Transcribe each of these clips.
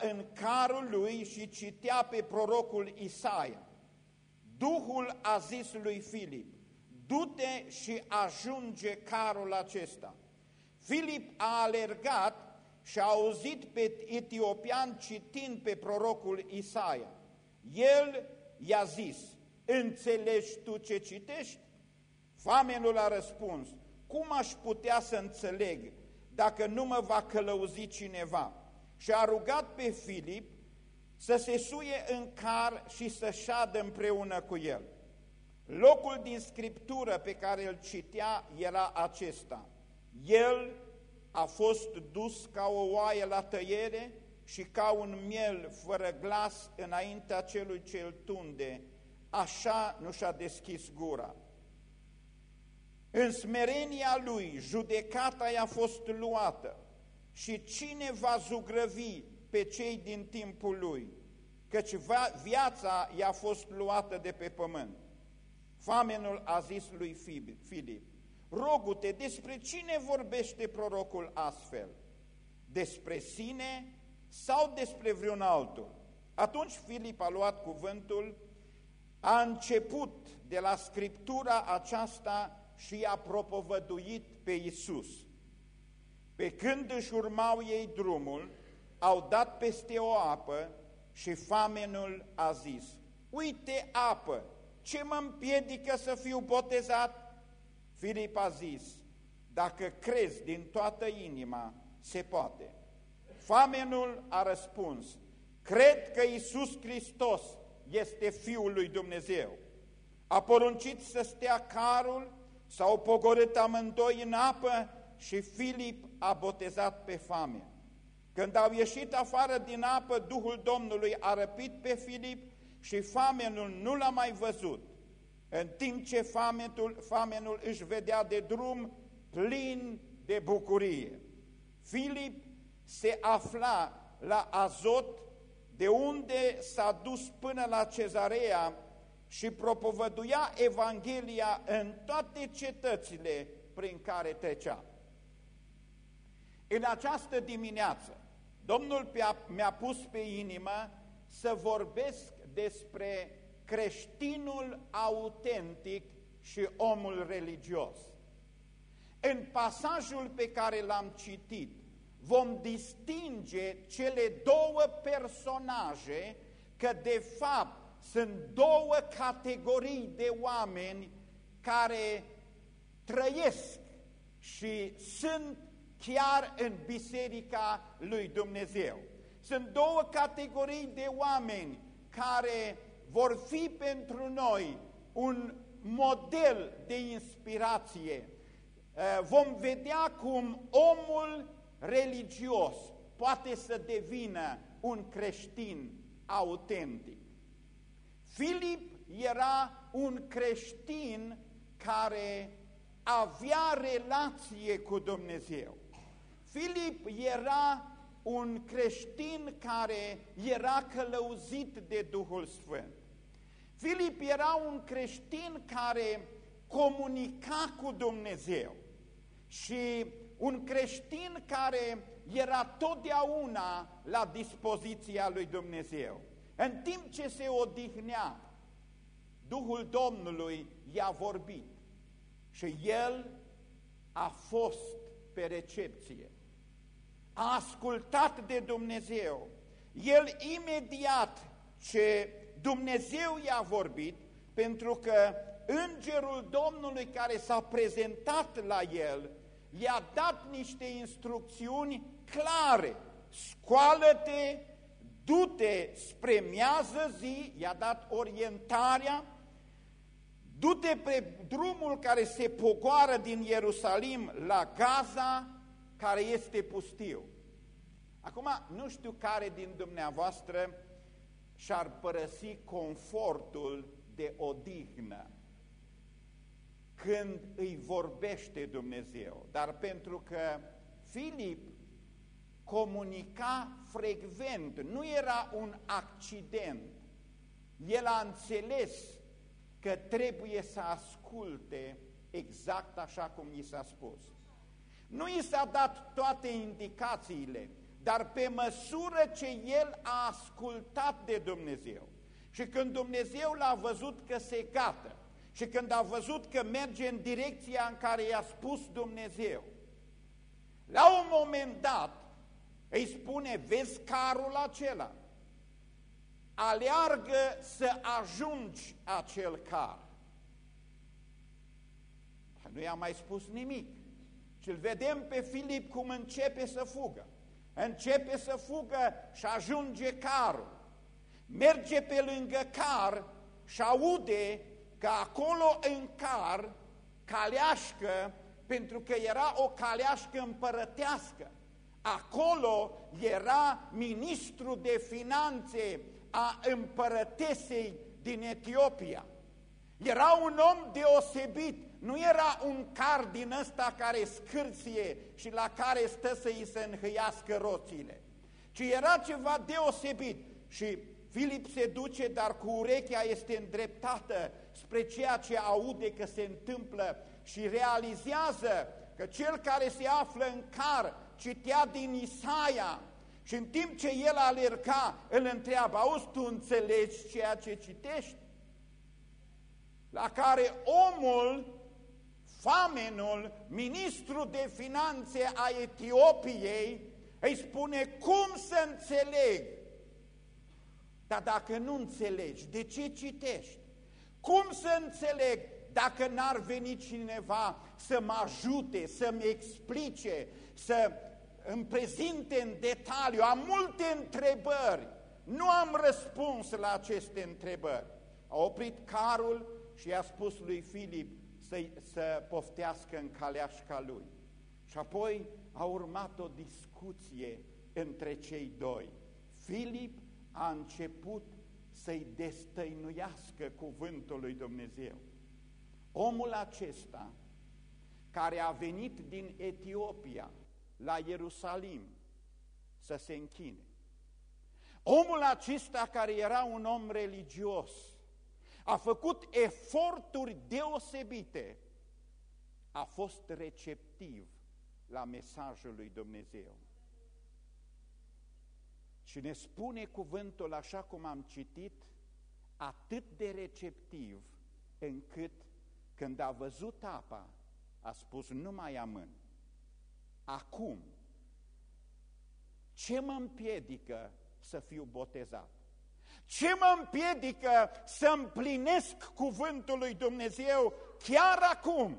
în carul lui și citea pe prorocul Isaia. Duhul a zis lui Filip, du-te și ajunge carul acesta. Filip a alergat și a auzit pe etiopian citind pe prorocul Isaia. El i-a zis, înțelegi tu ce citești? Famenul a răspuns, cum aș putea să înțeleg dacă nu mă va călăuzi cineva? Și a rugat pe Filip să se suie în car și să șadă împreună cu el. Locul din Scriptură pe care îl citea era acesta. El a fost dus ca o oaie la tăiere și ca un miel fără glas înaintea celui ce îl tunde, așa nu și-a deschis gura. În smerenia lui, judecata i-a fost luată și cine va zugrăvi pe cei din timpul lui, căci viața i-a fost luată de pe pământ. Famenul a zis lui Filip, rogu-te, despre cine vorbește prorocul astfel? Despre sine sau despre vreun altul? Atunci Filip a luat cuvântul, a început de la scriptura aceasta și a propovăduit pe Isus. Pe când își urmau ei drumul, au dat peste o apă și famenul a zis, uite apă, ce mă împiedică să fiu botezat? Filip a zis, dacă crezi din toată inima, se poate. Famenul a răspuns, cred că Iisus Hristos este Fiul lui Dumnezeu. A poruncit să stea carul, s-au pogorât amândoi în apă și Filip a botezat pe fame. Când au ieșit afară din apă, Duhul Domnului a răpit pe Filip și famenul nu l-a mai văzut, în timp ce famenul, famenul își vedea de drum plin de bucurie. Filip se afla la Azot, de unde s-a dus până la Cezarea și propovăduia Evanghelia în toate cetățile prin care trecea. În această dimineață, Domnul mi-a pus pe inimă să vorbesc despre creștinul autentic și omul religios. În pasajul pe care l-am citit, vom distinge cele două personaje că de fapt sunt două categorii de oameni care trăiesc și sunt chiar în biserica lui Dumnezeu. Sunt două categorii de oameni care vor fi pentru noi un model de inspirație. Eh, vom vedea cum omul religios poate să devină un creștin autentic. Filip era un creștin care avea relație cu Dumnezeu. Filip era un creștin care era călăuzit de Duhul Sfânt. Filip era un creștin care comunica cu Dumnezeu și un creștin care era totdeauna la dispoziția lui Dumnezeu. În timp ce se odihnea, Duhul Domnului i-a vorbit și el a fost pe recepție a ascultat de Dumnezeu, el imediat ce Dumnezeu i-a vorbit, pentru că îngerul Domnului care s-a prezentat la el, i-a dat niște instrucțiuni clare, scoală-te, du-te spre miază zi, i-a dat orientarea, du-te pe drumul care se pogoară din Ierusalim la Gaza, care este pustiu. Acum, nu știu care din dumneavoastră și-ar părăsi confortul de odihnă când îi vorbește Dumnezeu, dar pentru că Filip comunica frecvent, nu era un accident, el a înțeles că trebuie să asculte exact așa cum i s-a spus. Nu i s-a dat toate indicațiile, dar pe măsură ce el a ascultat de Dumnezeu și când Dumnezeu l-a văzut că se gata și când a văzut că merge în direcția în care i-a spus Dumnezeu, la un moment dat îi spune, vezi carul acela, aleargă să ajungi acel car. Nu i-a mai spus nimic. Și îl vedem pe Filip cum începe să fugă. Începe să fugă și ajunge carul. Merge pe lângă car și aude că acolo în car, caleașcă, pentru că era o caleașcă împărătească, acolo era ministru de finanțe a împărătesei din Etiopia. Era un om deosebit, nu era un car din ăsta care scârție și la care stă să îi se înhăiască roțile, ci era ceva deosebit și Filip se duce, dar cu urechea este îndreptată spre ceea ce aude că se întâmplă și realizează că cel care se află în car citea din Isaia și în timp ce el alerga, îl întreabă, auzi, tu înțelegi ceea ce citești? La care omul, famenul, ministru de finanțe a Etiopiei, îi spune, cum să înțeleg? Dar dacă nu înțelegi, de ce citești? Cum să înțeleg dacă n-ar veni cineva să mă ajute, să-mi explice, să îmi prezinte în detaliu, am multe întrebări, nu am răspuns la aceste întrebări. A oprit carul și i-a spus lui Filip să, să poftească în caleașca lui. Și apoi a urmat o discuție între cei doi. Filip a început să-i destăinuiască cuvântul lui Dumnezeu. Omul acesta, care a venit din Etiopia, la Ierusalim să se închine. Omul acesta care era un om religios a făcut eforturi deosebite, a fost receptiv la mesajul lui Dumnezeu. Și ne spune cuvântul așa cum am citit, atât de receptiv încât când a văzut apa, a spus nu mai amân, acum, ce mă împiedică să fiu botezat? Ce mă împiedică să împlinesc cuvântul lui Dumnezeu chiar acum?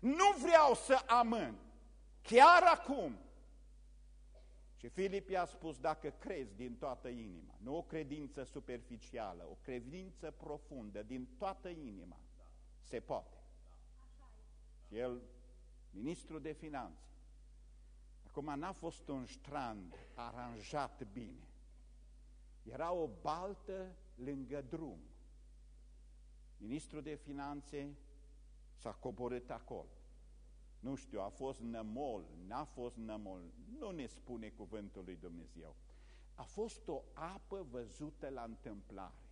Nu vreau să amân, chiar acum. Și Filip i-a spus, dacă crezi din toată inima, nu o credință superficială, o credință profundă, din toată inima, se poate. Și el ministru de finanțe. Acum n-a fost un strand aranjat bine. Era o baltă lângă drum. Ministrul de finanțe s-a coborât acolo. Nu știu, a fost nămol, n-a fost nămol, nu ne spune cuvântul lui Dumnezeu. A fost o apă văzută la întâmplare,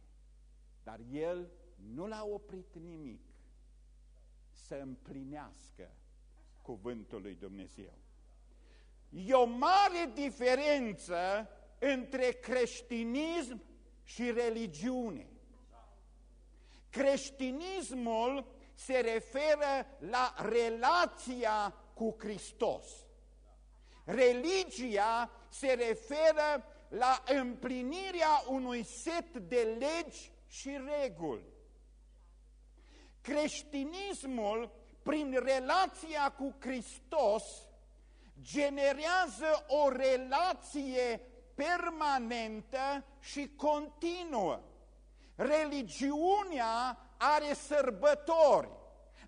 dar el nu l-a oprit nimic să împlinească cuvântul lui Dumnezeu. E o mare diferență între creștinism și religiune. Creștinismul se referă la relația cu Hristos. Religia se referă la împlinirea unui set de legi și reguli. Creștinismul prin relația cu Hristos, generează o relație permanentă și continuă. Religiunea are sărbători,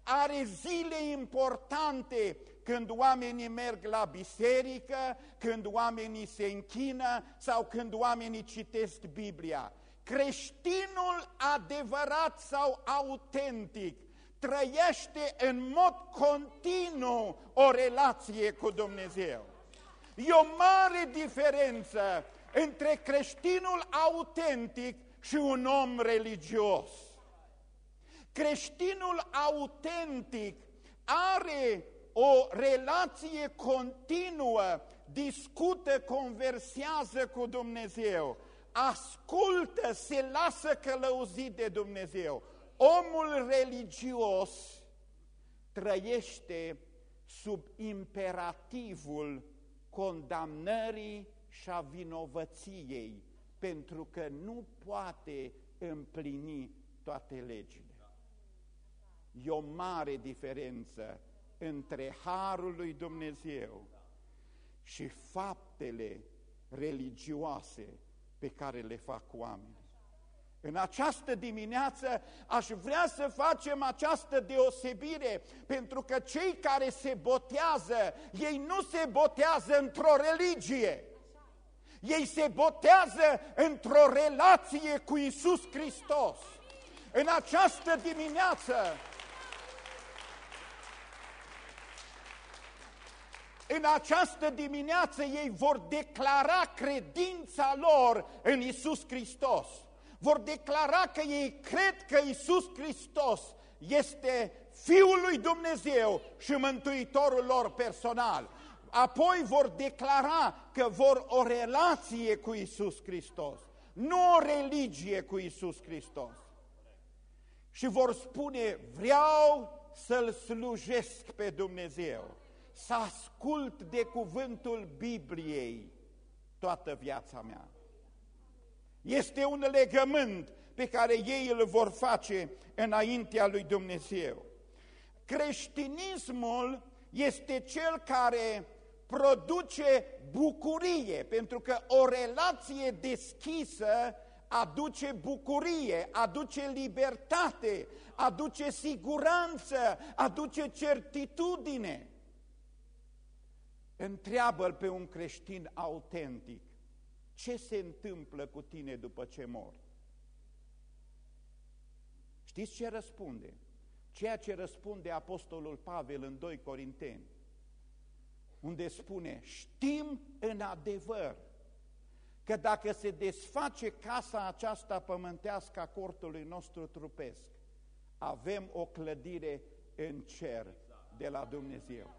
are zile importante când oamenii merg la biserică, când oamenii se închină sau când oamenii citesc Biblia. Creștinul adevărat sau autentic trăiește în mod continuu o relație cu Dumnezeu. E o mare diferență între creștinul autentic și un om religios. Creștinul autentic are o relație continuă discută, conversează cu Dumnezeu, ascultă, se lasă călăuzit de Dumnezeu. Omul religios trăiește sub imperativul condamnării și a vinovăției, pentru că nu poate împlini toate legile. E o mare diferență între Harul lui Dumnezeu și faptele religioase pe care le fac oamenii. În această dimineață aș vrea să facem această deosebire, pentru că cei care se botează, ei nu se botează într-o religie, ei se botează într-o relație cu Isus Hristos. În această dimineață în această dimineață ei vor declara credința lor în Isus Hristos. Vor declara că ei cred că Isus Hristos este Fiul lui Dumnezeu și Mântuitorul lor personal. Apoi vor declara că vor o relație cu Isus Hristos, nu o religie cu Isus Hristos. Și vor spune, vreau să-L slujesc pe Dumnezeu să ascult de cuvântul Bibliei toată viața mea. Este un legământ pe care ei îl vor face înaintea lui Dumnezeu. Creștinismul este cel care produce bucurie, pentru că o relație deschisă aduce bucurie, aduce libertate, aduce siguranță, aduce certitudine. Întreabă-l pe un creștin autentic, ce se întâmplă cu tine după ce mor? Știți ce răspunde? Ceea ce răspunde Apostolul Pavel în 2 Corinteni, unde spune, știm în adevăr că dacă se desface casa aceasta pământească a cortului nostru trupesc, avem o clădire în cer de la Dumnezeu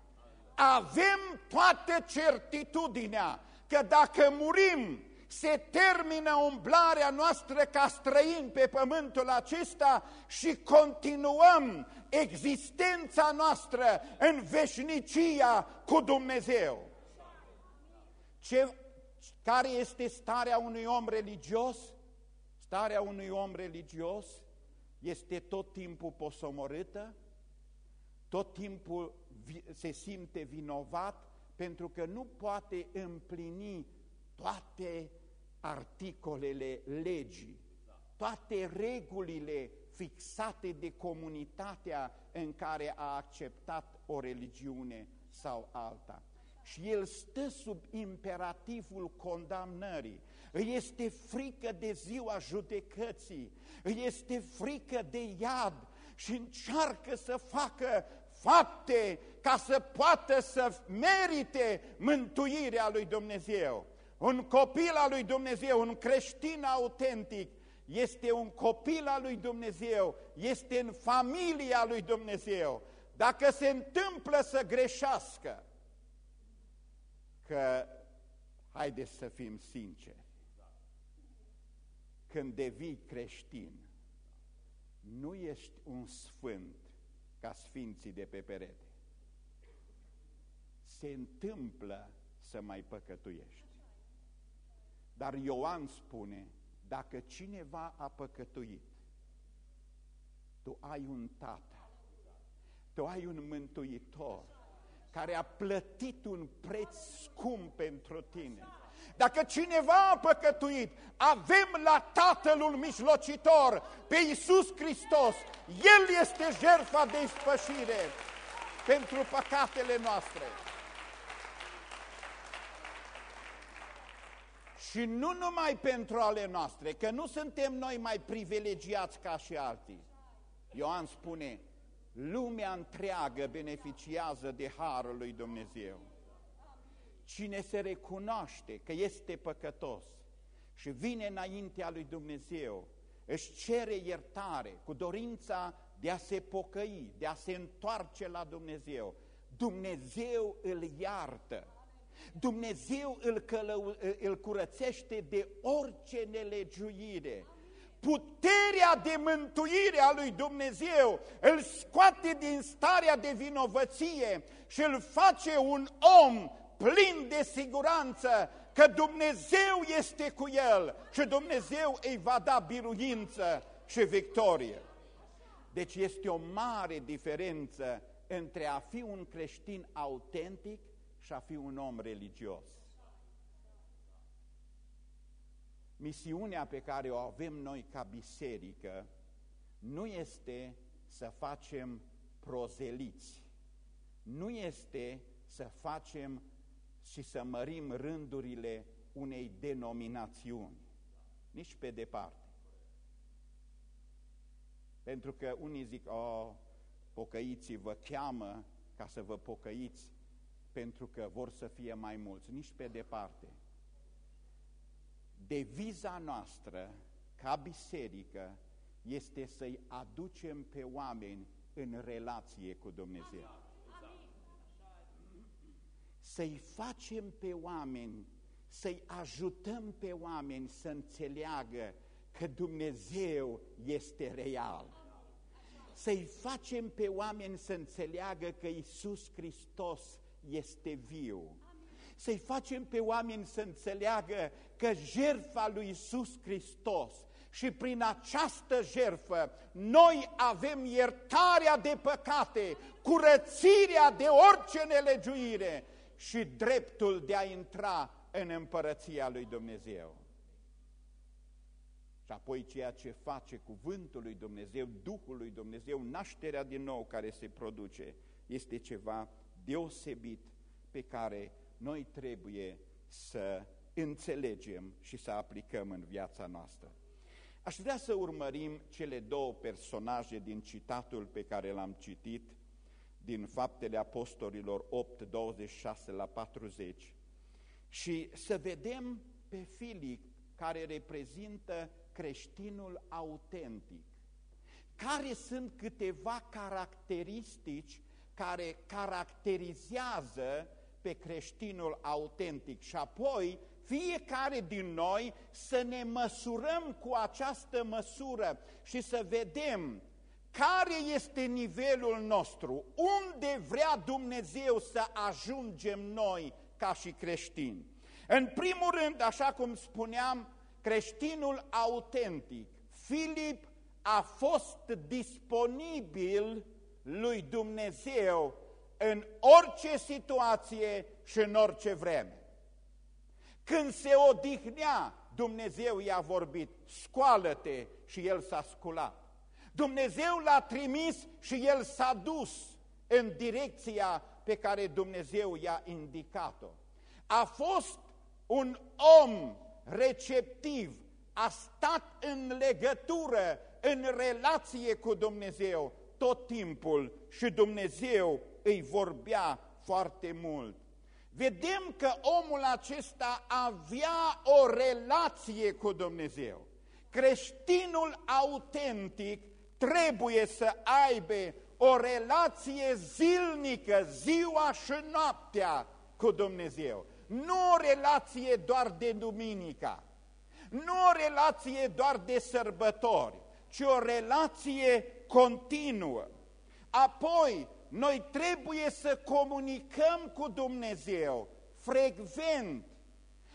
avem toată certitudinea că dacă murim, se termină umblarea noastră ca străini pe pământul acesta și continuăm existența noastră în veșnicia cu Dumnezeu. Ce, care este starea unui om religios? Starea unui om religios este tot timpul posomorâtă, tot timpul se simte vinovat pentru că nu poate împlini toate articolele legii, toate regulile fixate de comunitatea în care a acceptat o religiune sau alta. Și el stă sub imperativul condamnării, îi este frică de ziua judecății, îi este frică de iad și încearcă să facă fapte ca să poată să merite mântuirea lui Dumnezeu. Un copil al lui Dumnezeu, un creștin autentic, este un copil al lui Dumnezeu, este în familia lui Dumnezeu. Dacă se întâmplă să greșească, că haideți să fim sinceri, când devii creștin, nu ești un sfânt ca sfinții de pe perete. Se întâmplă să mai păcătuiești. Dar Ioan spune, dacă cineva a păcătuit, tu ai un tată, tu ai un mântuitor care a plătit un preț scump pentru tine dacă cineva a păcătuit, avem la Tatălul mijlocitor, pe Iisus Hristos. El este jertfa de ispășire pentru păcatele noastre. Și nu numai pentru ale noastre, că nu suntem noi mai privilegiați ca și alții. Ioan spune, lumea întreagă beneficiază de Harul lui Dumnezeu. Cine se recunoaște că este păcătos și vine înaintea lui Dumnezeu, își cere iertare cu dorința de a se pocăi, de a se întoarce la Dumnezeu. Dumnezeu îl iartă. Dumnezeu îl, călău, îl curățește de orice nelegiuire. Puterea de mântuire a lui Dumnezeu îl scoate din starea de vinovăție și îl face un om plin de siguranță că Dumnezeu este cu el și Dumnezeu îi va da biruință și victorie. Deci este o mare diferență între a fi un creștin autentic și a fi un om religios. Misiunea pe care o avem noi ca biserică nu este să facem prozeliți, nu este să facem și să mărim rândurile unei denominațiuni, nici pe departe. Pentru că unii zic, oh, pocăiții vă cheamă ca să vă pocăiți pentru că vor să fie mai mulți, nici pe departe. Deviza noastră ca biserică este să-i aducem pe oameni în relație cu Dumnezeu. Să-i facem pe oameni, să-i ajutăm pe oameni să înțeleagă că Dumnezeu este real. Să-i facem pe oameni să înțeleagă că Isus Hristos este viu. Să-i facem pe oameni să înțeleagă că jertfa lui Isus Hristos și prin această jertfă noi avem iertarea de păcate, curățirea de orice nelegiuire și dreptul de a intra în împărăția lui Dumnezeu. Și apoi ceea ce face cuvântul lui Dumnezeu, Duhul lui Dumnezeu, nașterea din nou care se produce, este ceva deosebit pe care noi trebuie să înțelegem și să aplicăm în viața noastră. Aș vrea să urmărim cele două personaje din citatul pe care l-am citit, din Faptele Apostolilor 8, 26 la 40, și să vedem pe Filip, care reprezintă creștinul autentic. Care sunt câteva caracteristici care caracterizează pe creștinul autentic și apoi fiecare din noi să ne măsurăm cu această măsură și să vedem care este nivelul nostru, unde vrea Dumnezeu să ajungem noi ca și creștini. În primul rând, așa cum spuneam, creștinul autentic, Filip a fost disponibil lui Dumnezeu în orice situație și în orice vreme. Când se odihnea, Dumnezeu i-a vorbit, scoală-te și el s-a sculat. Dumnezeu l-a trimis și el s-a dus în direcția pe care Dumnezeu i-a indicat-o. A fost un om receptiv, a stat în legătură, în relație cu Dumnezeu tot timpul și Dumnezeu îi vorbea foarte mult. Vedem că omul acesta avea o relație cu Dumnezeu. Creștinul autentic trebuie să aibă o relație zilnică, ziua și noaptea cu Dumnezeu. Nu o relație doar de duminica, nu o relație doar de sărbători, ci o relație continuă. Apoi, noi trebuie să comunicăm cu Dumnezeu frecvent,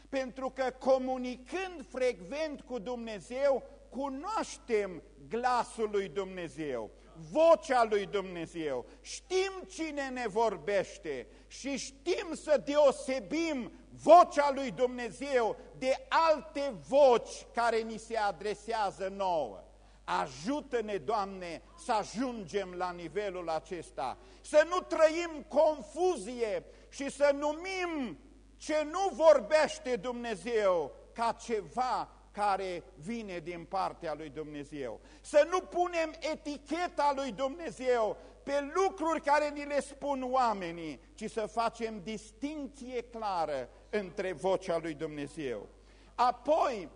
pentru că comunicând frecvent cu Dumnezeu, cunoaștem glasul lui Dumnezeu, vocea lui Dumnezeu, știm cine ne vorbește și știm să deosebim vocea lui Dumnezeu de alte voci care ni se adresează nouă. Ajută-ne, Doamne, să ajungem la nivelul acesta, să nu trăim confuzie și să numim ce nu vorbește Dumnezeu ca ceva care vine din partea lui Dumnezeu. Să nu punem eticheta lui Dumnezeu pe lucruri care ni le spun oamenii, ci să facem distinție clară între vocea lui Dumnezeu. Apoi,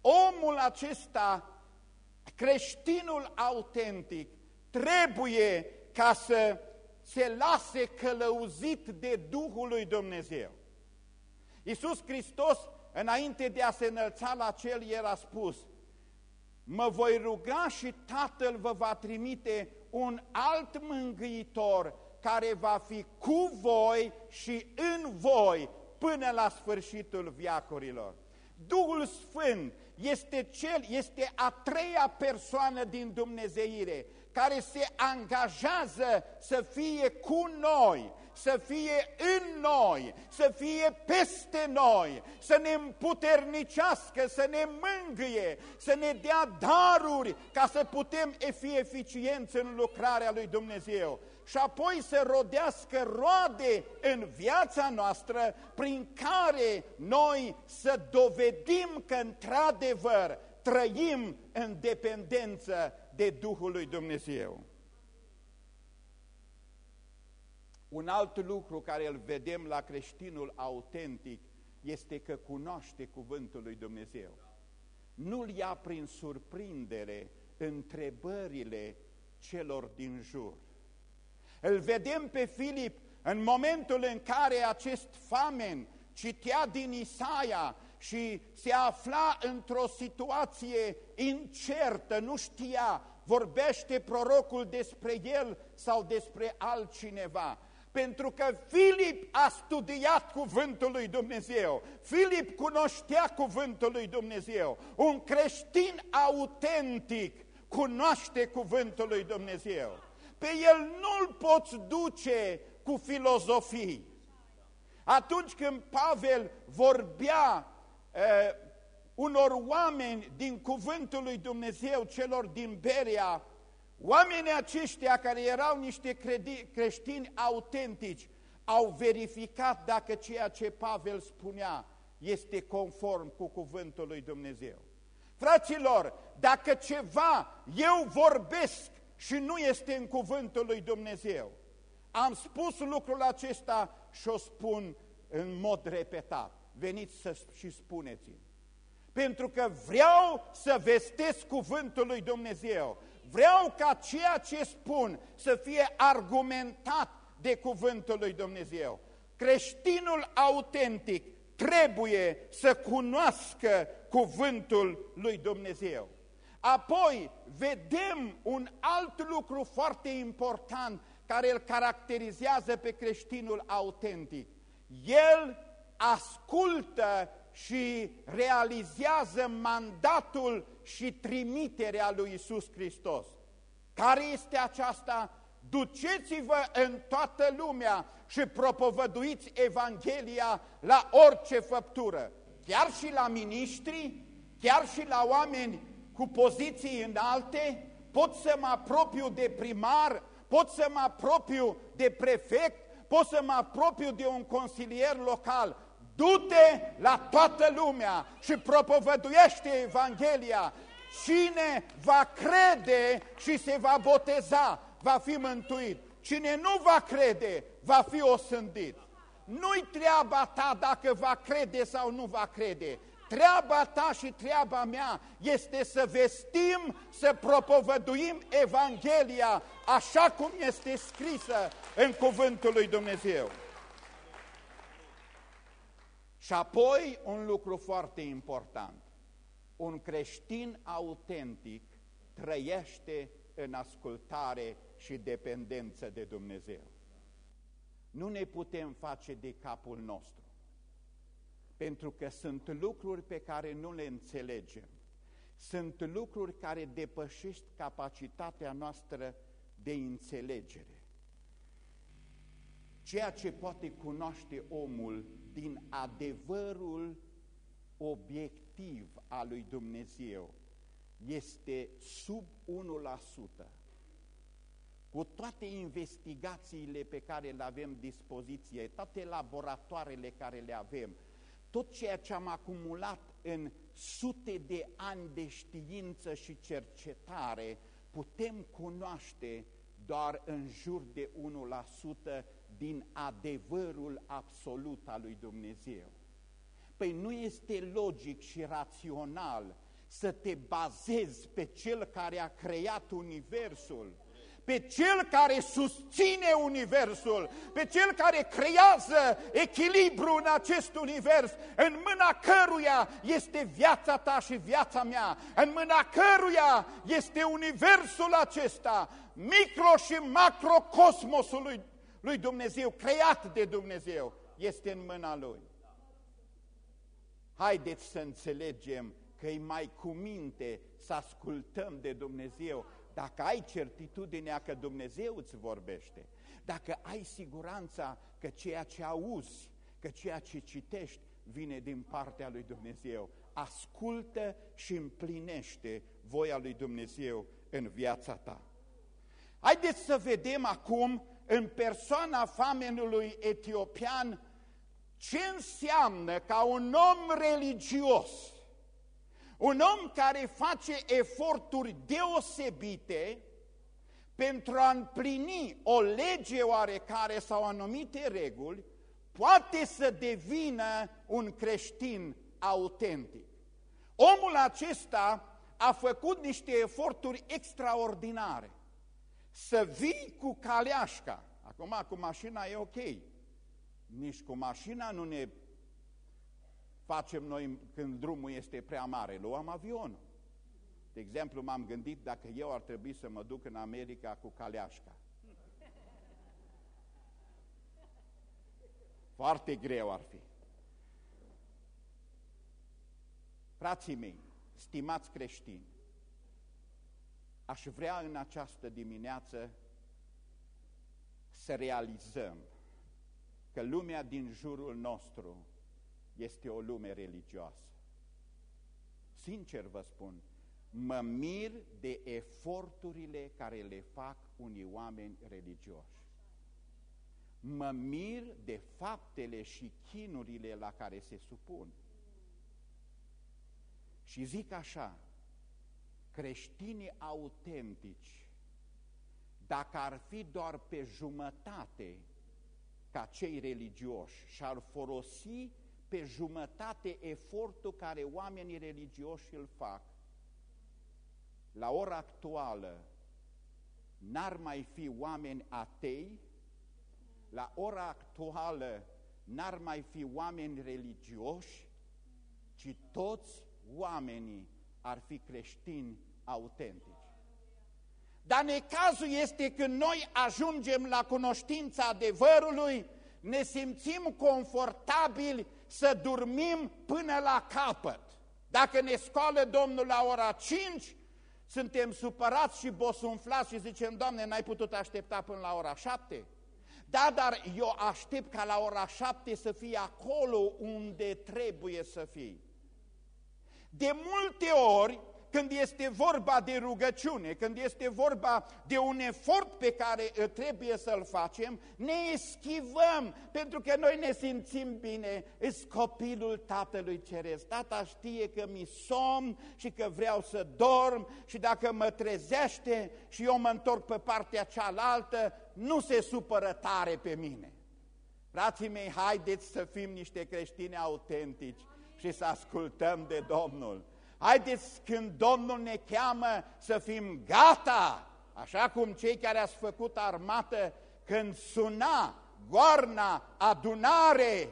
omul acesta creștinul autentic trebuie ca să se lase călăuzit de Duhul lui Dumnezeu. Iisus Hristos, înainte de a se înălța la cel, el a spus, mă voi ruga și Tatăl vă va trimite un alt mângâitor care va fi cu voi și în voi până la sfârșitul viacurilor. Duhul Sfânt este, cel, este a treia persoană din Dumnezeire care se angajează să fie cu noi, să fie în noi, să fie peste noi, să ne împuternicească, să ne mângâie, să ne dea daruri ca să putem fi eficienți în lucrarea lui Dumnezeu și apoi să rodească roade în viața noastră prin care noi să dovedim că într-adevăr trăim în dependență de Duhul lui Dumnezeu. Un alt lucru care îl vedem la creștinul autentic este că cunoaște cuvântul lui Dumnezeu. Nu-l ia prin surprindere întrebările celor din jur. Îl vedem pe Filip în momentul în care acest famen citea din Isaia și se afla într-o situație incertă, nu știa, vorbește prorocul despre el sau despre altcineva. Pentru că Filip a studiat cuvântul lui Dumnezeu, Filip cunoștea cuvântul lui Dumnezeu, un creștin autentic cunoaște cuvântul lui Dumnezeu. Pe el nu-l poți duce cu filozofii. Atunci când Pavel vorbea uh, unor oameni din cuvântul lui Dumnezeu, celor din Beria, oamenii aceștia care erau niște creștini autentici, au verificat dacă ceea ce Pavel spunea este conform cu cuvântul lui Dumnezeu. Fraților, dacă ceva eu vorbesc și nu este în cuvântul lui Dumnezeu, am spus lucrul acesta și o spun în mod repetat. Veniți să și spuneți -mi. Pentru că vreau să vestesc cuvântul lui Dumnezeu. Vreau ca ceea ce spun să fie argumentat de cuvântul lui Dumnezeu. Creștinul autentic trebuie să cunoască cuvântul lui Dumnezeu. Apoi vedem un alt lucru foarte important care îl caracterizează pe creștinul autentic. El ascultă și realizează mandatul și trimiterea lui Isus Hristos. Care este aceasta? Duceți-vă în toată lumea și propovăduiți Evanghelia la orice făptură, chiar și la miniștri, chiar și la oameni cu poziții înalte, pot să mă apropiu de primar, pot să mă apropiu de prefect, pot să mă apropiu de un consilier local. Du-te la toată lumea și propovăduiește Evanghelia. Cine va crede și se va boteza, va fi mântuit. Cine nu va crede, va fi osândit. Nu-i treaba ta dacă va crede sau nu va crede. Treaba ta și treaba mea este să vestim, să propovăduim Evanghelia așa cum este scrisă în cuvântul lui Dumnezeu. Și apoi un lucru foarte important. Un creștin autentic trăiește în ascultare și dependență de Dumnezeu. Nu ne putem face de capul nostru pentru că sunt lucruri pe care nu le înțelegem. Sunt lucruri care depășesc capacitatea noastră de înțelegere. Ceea ce poate cunoaște omul din adevărul obiectiv al lui Dumnezeu este sub 1%. Cu toate investigațiile pe care le avem dispoziție, toate laboratoarele care le avem, tot ceea ce am acumulat în sute de ani de știință și cercetare, putem cunoaște doar în jur de 1% din adevărul absolut al lui Dumnezeu. Păi nu este logic și rațional să te bazezi pe Cel care a creat Universul, pe Cel care susține Universul, pe Cel care creează echilibru în acest univers, în mâna căruia este viața ta și viața mea, în mâna căruia este Universul acesta, micro și macrocosmosul lui, lui Dumnezeu, creat de Dumnezeu, este în mâna Lui. Haideți să înțelegem că e mai cu minte să ascultăm de Dumnezeu dacă ai certitudinea că Dumnezeu îți vorbește, dacă ai siguranța că ceea ce auzi, că ceea ce citești vine din partea lui Dumnezeu, ascultă și împlinește voia lui Dumnezeu în viața ta. Haideți să vedem acum în persoana famenului etiopian ce înseamnă ca un om religios, un om care face eforturi deosebite pentru a împlini o lege oarecare sau anumite reguli, poate să devină un creștin autentic. Omul acesta a făcut niște eforturi extraordinare. Să vii cu caleașca, acum cu mașina e ok, nici cu mașina nu ne facem noi când drumul este prea mare, luăm avionul. De exemplu, m-am gândit dacă eu ar trebui să mă duc în America cu caleașca. Foarte greu ar fi. Frații mei, stimați creștini, aș vrea în această dimineață să realizăm că lumea din jurul nostru este o lume religioasă. Sincer vă spun, mă mir de eforturile care le fac unii oameni religioși. Mă mir de faptele și chinurile la care se supun. Și zic așa, creștinii autentici, dacă ar fi doar pe jumătate ca cei religioși și ar folosi pe jumătate efortul care oamenii religioși îl fac, la ora actuală n-ar mai fi oameni atei, la ora actuală n-ar mai fi oameni religioși, ci toți oamenii ar fi creștini autentici. Dar necazul este când noi ajungem la cunoștința adevărului, ne simțim confortabili să dormim până la capăt. Dacă ne scoală Domnul la ora 5, suntem supărați și bosunflați și zicem, Doamne, n-ai putut aștepta până la ora 7? Da, dar eu aștept ca la ora 7 să fie acolo unde trebuie să fie. De multe ori, când este vorba de rugăciune, când este vorba de un efort pe care uh, trebuie să-l facem, ne eschivăm, pentru că noi ne simțim bine, îs copilul Tatălui Ceresc. Tata știe că mi somn și că vreau să dorm și dacă mă trezește și eu mă întorc pe partea cealaltă, nu se supără tare pe mine. Frații mei, haideți să fim niște creștini autentici și să ascultăm de Domnul. Haideți când Domnul ne cheamă să fim gata, așa cum cei care ați făcut armată, când suna goarna, adunare,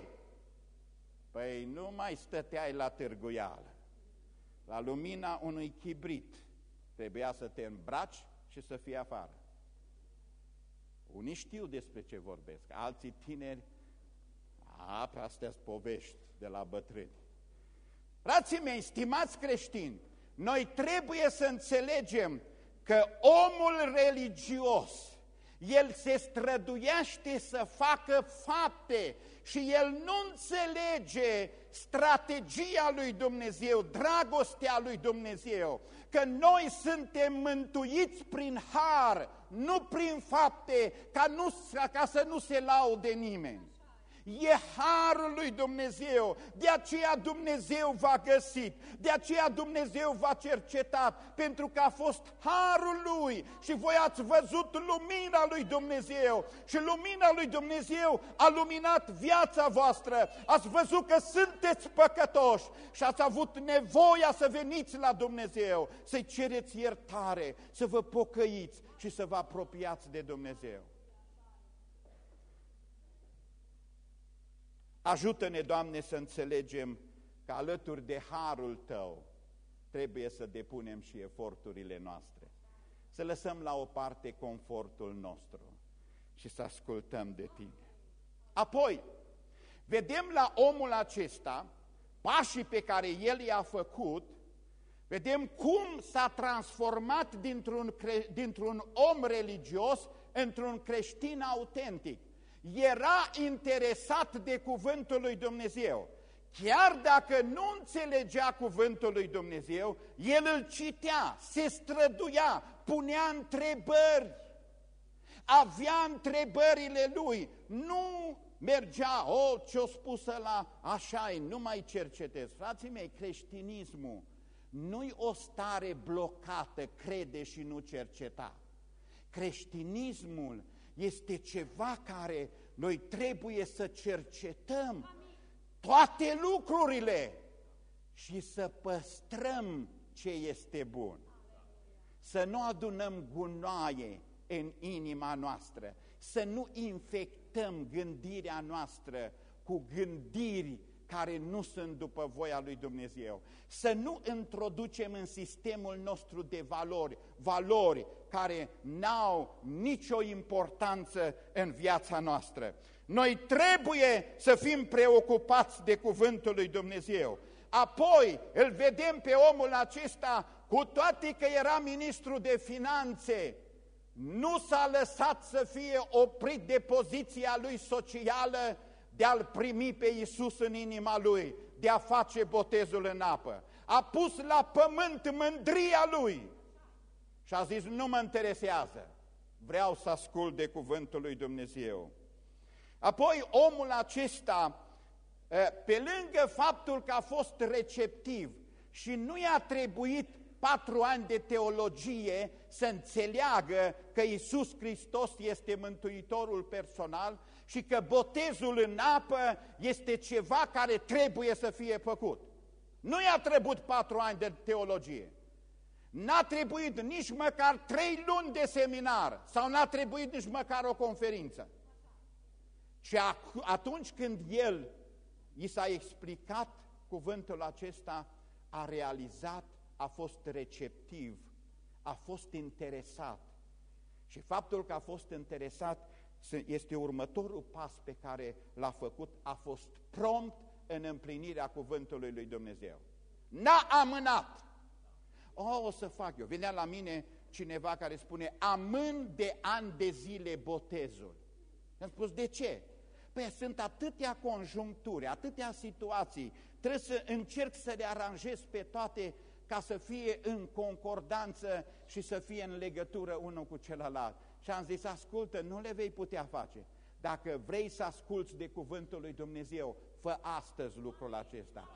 păi nu mai stăteai la târguială. La lumina unui chibrit trebuia să te îmbraci și să fii afară. Unii știu despre ce vorbesc, alții tineri, a, pe astea povești de la bătrâni. Frații mei, stimați creștini, noi trebuie să înțelegem că omul religios, el se străduiește să facă fapte și el nu înțelege strategia lui Dumnezeu, dragostea lui Dumnezeu, că noi suntem mântuiți prin har, nu prin fapte, ca, nu, ca să nu se laude nimeni. E harul lui Dumnezeu, de aceea Dumnezeu v-a găsit, de aceea Dumnezeu v-a cercetat, pentru că a fost harul lui. Și voi ați văzut lumina lui Dumnezeu. Și lumina lui Dumnezeu a luminat viața voastră, ați văzut că sunteți păcătoși și ați avut nevoia să veniți la Dumnezeu, să-i cereți iertare, să vă pocăiți și să vă apropiați de Dumnezeu. Ajută-ne, Doamne, să înțelegem că alături de harul Tău trebuie să depunem și eforturile noastre. Să lăsăm la o parte confortul nostru și să ascultăm de Tine. Apoi, vedem la omul acesta pașii pe care el i-a făcut, vedem cum s-a transformat dintr-un dintr, om religios într-un creștin autentic era interesat de cuvântul lui Dumnezeu. Chiar dacă nu înțelegea cuvântul lui Dumnezeu, el îl citea, se străduia, punea întrebări, avea întrebările lui, nu mergea, o, oh, ce-o spusă la așa nu mai cercetez. Frații mei, creștinismul nu-i o stare blocată, crede și nu cerceta. Creștinismul este ceva care noi trebuie să cercetăm toate lucrurile și să păstrăm ce este bun. Să nu adunăm gunoaie în inima noastră, să nu infectăm gândirea noastră cu gândiri care nu sunt după voia lui Dumnezeu. Să nu introducem în sistemul nostru de valori, valori care n-au nicio importanță în viața noastră. Noi trebuie să fim preocupați de cuvântul lui Dumnezeu. Apoi îl vedem pe omul acesta, cu toate că era ministru de finanțe, nu s-a lăsat să fie oprit de poziția lui socială de a-L primi pe Iisus în inima Lui, de a face botezul în apă. A pus la pământ mândria Lui și a zis, nu mă interesează, vreau să ascult de cuvântul lui Dumnezeu. Apoi omul acesta, pe lângă faptul că a fost receptiv și nu i-a trebuit patru ani de teologie să înțeleagă că Isus Hristos este Mântuitorul personal și că botezul în apă este ceva care trebuie să fie făcut. Nu i-a trebuit patru ani de teologie. N-a trebuit nici măcar trei luni de seminar sau n-a trebuit nici măcar o conferință. Și atunci când el i s-a explicat cuvântul acesta, a realizat, a fost receptiv, a fost interesat. Și faptul că a fost interesat este următorul pas pe care l-a făcut, a fost prompt în împlinirea cuvântului lui Dumnezeu. N-a amânat. O, o să fac eu. Venea la mine cineva care spune, amân de ani de zile botezul. Am spus, de ce? Păi sunt atâtea conjuncturi, atâtea situații, trebuie să încerc să le aranjez pe toate ca să fie în concordanță și să fie în legătură unul cu celălalt. Și am zis, ascultă, nu le vei putea face. Dacă vrei să asculți de cuvântul lui Dumnezeu, fă astăzi lucrul acesta.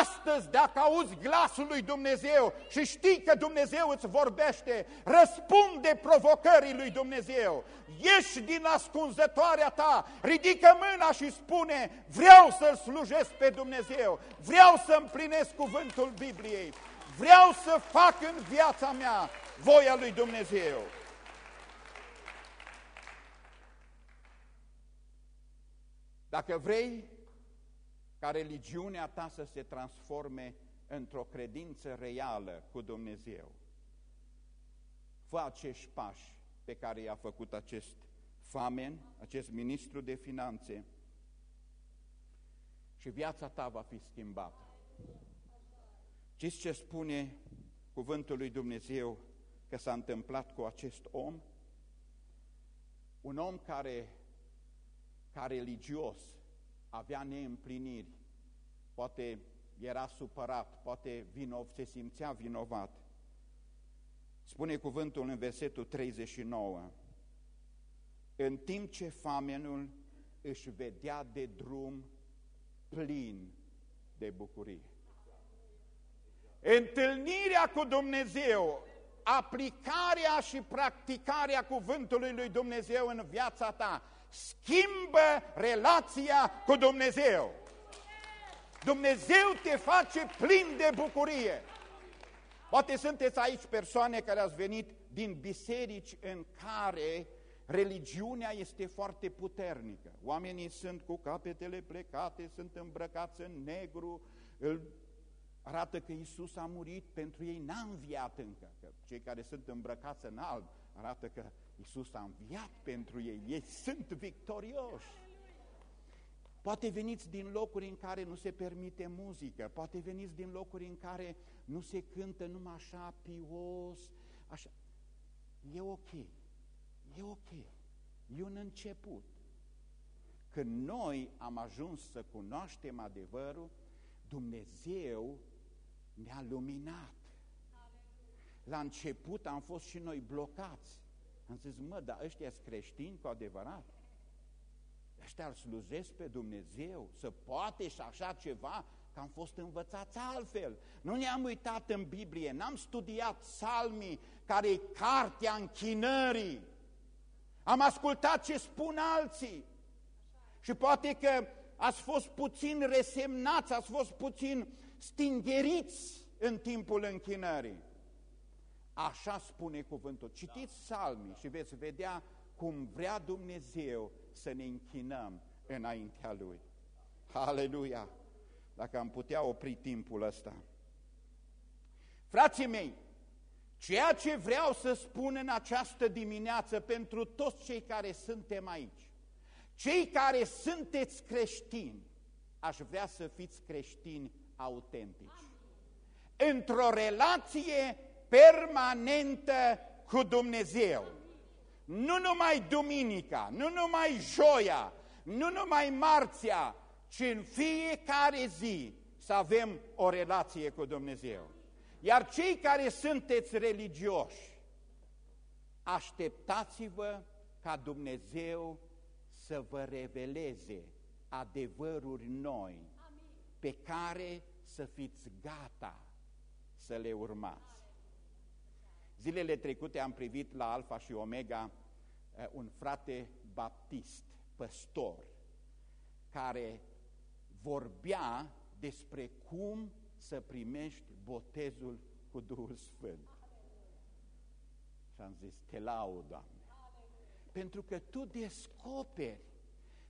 Astăzi, dacă auzi glasul lui Dumnezeu și știi că Dumnezeu îți vorbește, răspunde provocării lui Dumnezeu. Ieși din ascunzătoarea ta, ridică mâna și spune, vreau să-L slujesc pe Dumnezeu, vreau să împlinesc cuvântul Bibliei, vreau să fac în viața mea voia lui Dumnezeu. Dacă vrei ca religiunea ta să se transforme într-o credință reală cu Dumnezeu, fă acești pași pe care i-a făcut acest famen, acest ministru de finanțe și viața ta va fi schimbată. Știți ce spune cuvântul lui Dumnezeu că s-a întâmplat cu acest om? Un om care ca religios avea neîmpliniri, poate era supărat, poate vinov, se simțea vinovat. Spune cuvântul în versetul 39, în timp ce famenul își vedea de drum plin de bucurie. Întâlnirea cu Dumnezeu, aplicarea și practicarea cuvântului lui Dumnezeu în viața ta, schimbă relația cu Dumnezeu. Dumnezeu te face plin de bucurie. Poate sunteți aici persoane care ați venit din biserici în care religiunea este foarte puternică. Oamenii sunt cu capetele plecate, sunt îmbrăcați în negru, îl arată că Isus a murit pentru ei, n-a înviat încă. Că cei care sunt îmbrăcați în alb arată că Isus a înviat pentru ei, ei sunt victorioși. Poate veniți din locuri în care nu se permite muzică, poate veniți din locuri în care nu se cântă numai așa pios, așa. E ok, e ok, e un început. Când noi am ajuns să cunoaștem adevărul, Dumnezeu ne-a luminat. La început am fost și noi blocați. Am zis, mă, dar ăștia sunt creștini cu adevărat? Ăștia îl slujesc pe Dumnezeu? Să poate și așa ceva? Că am fost învățați altfel. Nu ne-am uitat în Biblie, n-am studiat salmii, care e cartea închinării. Am ascultat ce spun alții. Și poate că ați fost puțin resemnați, ați fost puțin stingeriți în timpul închinării. Așa spune cuvântul. Citiți salmii și veți vedea cum vrea Dumnezeu să ne închinăm înaintea Lui. Aleluia! Dacă am putea opri timpul ăsta. Frații mei, ceea ce vreau să spun în această dimineață pentru toți cei care suntem aici, cei care sunteți creștini, aș vrea să fiți creștini autentici. Într-o relație permanentă cu Dumnezeu. Nu numai duminica, nu numai joia, nu numai marțea, ci în fiecare zi să avem o relație cu Dumnezeu. Iar cei care sunteți religioși, așteptați-vă ca Dumnezeu să vă reveleze adevăruri noi pe care să fiți gata să le urmați. Zilele trecute am privit la Alfa și Omega eh, un frate baptist, păstor, care vorbea despre cum să primești botezul cu Duhul Sfânt. Și am zis, te laud, Doamne, pentru că Tu descoperi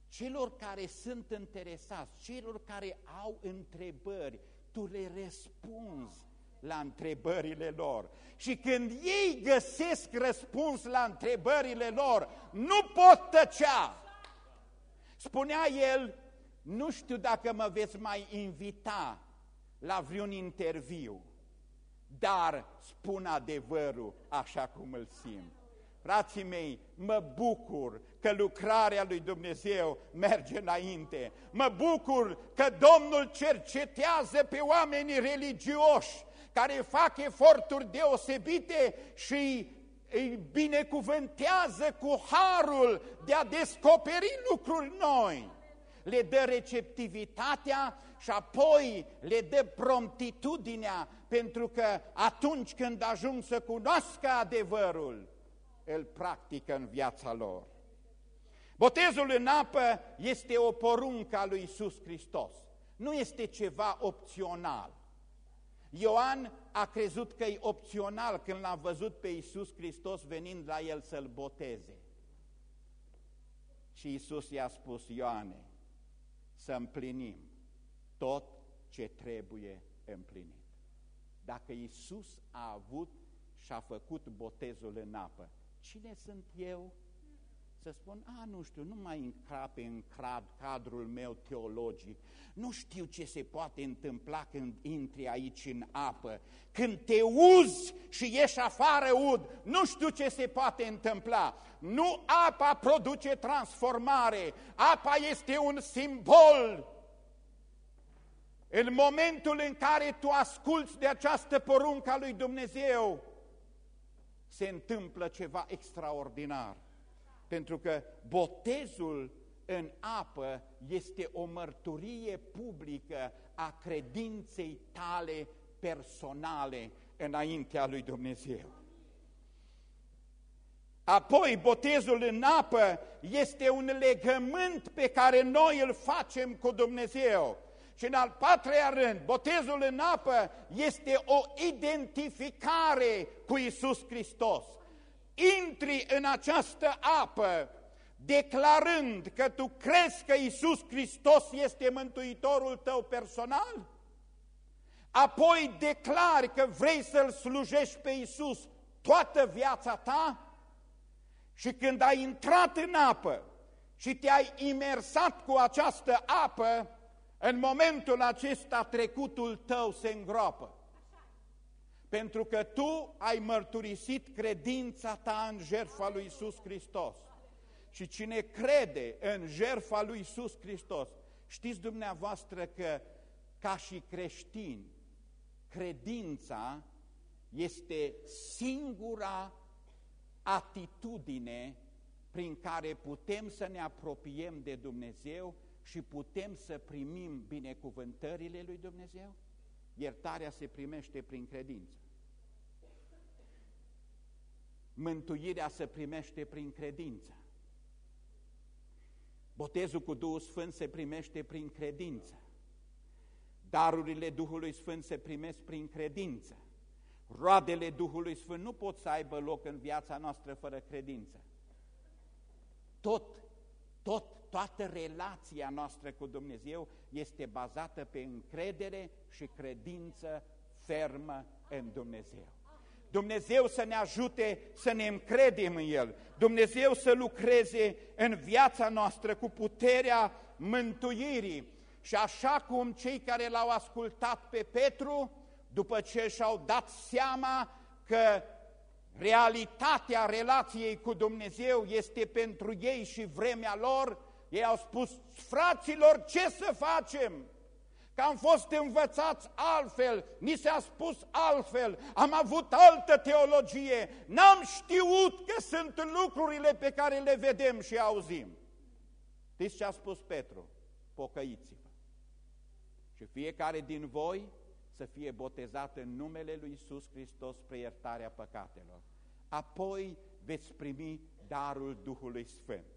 celor care sunt interesați, celor care au întrebări, Tu le răspunzi la întrebările lor. Și când ei găsesc răspuns la întrebările lor, nu pot tăcea. Spunea el, nu știu dacă mă veți mai invita la vreun interviu, dar spun adevărul așa cum îl simt. Frații mei, mă bucur că lucrarea lui Dumnezeu merge înainte. Mă bucur că Domnul cercetează pe oamenii religioși care fac eforturi deosebite și îi binecuvântează cu harul de a descoperi lucruri noi. Le dă receptivitatea și apoi le dă promptitudinea, pentru că atunci când ajung să cunoască adevărul, îl practică în viața lor. Botezul în apă este o poruncă a lui Isus Hristos. Nu este ceva opțional. Ioan a crezut că e opțional când l-a văzut pe Iisus Hristos venind la el să-l boteze. Și Iisus i-a spus, Ioane, să împlinim tot ce trebuie împlinit. Dacă Iisus a avut și a făcut botezul în apă, cine sunt eu să spun, a, nu știu, nu mai încrape în crad, cadrul meu teologic, nu știu ce se poate întâmpla când intri aici în apă, când te uzi și ieși afară ud, nu știu ce se poate întâmpla. Nu apa produce transformare, apa este un simbol. În momentul în care tu asculți de această poruncă a lui Dumnezeu, se întâmplă ceva extraordinar pentru că botezul în apă este o mărturie publică a credinței tale personale înaintea lui Dumnezeu. Apoi, botezul în apă este un legământ pe care noi îl facem cu Dumnezeu. Și în al patrulea rând, botezul în apă este o identificare cu Isus Hristos. Intri în această apă declarând că tu crezi că Isus Hristos este Mântuitorul tău personal? Apoi declari că vrei să-L slujești pe Isus toată viața ta? Și când ai intrat în apă și te-ai imersat cu această apă, în momentul acesta trecutul tău se îngroapă. Pentru că tu ai mărturisit credința ta în jertfa lui Isus Hristos. Și cine crede în jertfa lui Isus Hristos, știți dumneavoastră că ca și creștini, credința este singura atitudine prin care putem să ne apropiem de Dumnezeu și putem să primim binecuvântările lui Dumnezeu? Iertarea se primește prin credință. Mântuirea se primește prin credință. Botezul cu Duhul Sfânt se primește prin credință. Darurile Duhului Sfânt se primesc prin credință. Roadele Duhului Sfânt nu pot să aibă loc în viața noastră fără credință. Tot, tot, toată relația noastră cu Dumnezeu este bazată pe încredere și credință fermă în Dumnezeu. Dumnezeu să ne ajute să ne încredem în El, Dumnezeu să lucreze în viața noastră cu puterea mântuirii și așa cum cei care l-au ascultat pe Petru, după ce și-au dat seama că realitatea relației cu Dumnezeu este pentru ei și vremea lor, ei au spus, fraților, ce să facem? Că am fost învățați altfel, ni s-a spus altfel, am avut altă teologie, n-am știut că sunt lucrurile pe care le vedem și auzim. Știți ce a spus Petru? Pocăiți-vă. Și fiecare din voi să fie botezat în numele lui Isus Hristos spre iertarea păcatelor. Apoi veți primi darul Duhului Sfânt.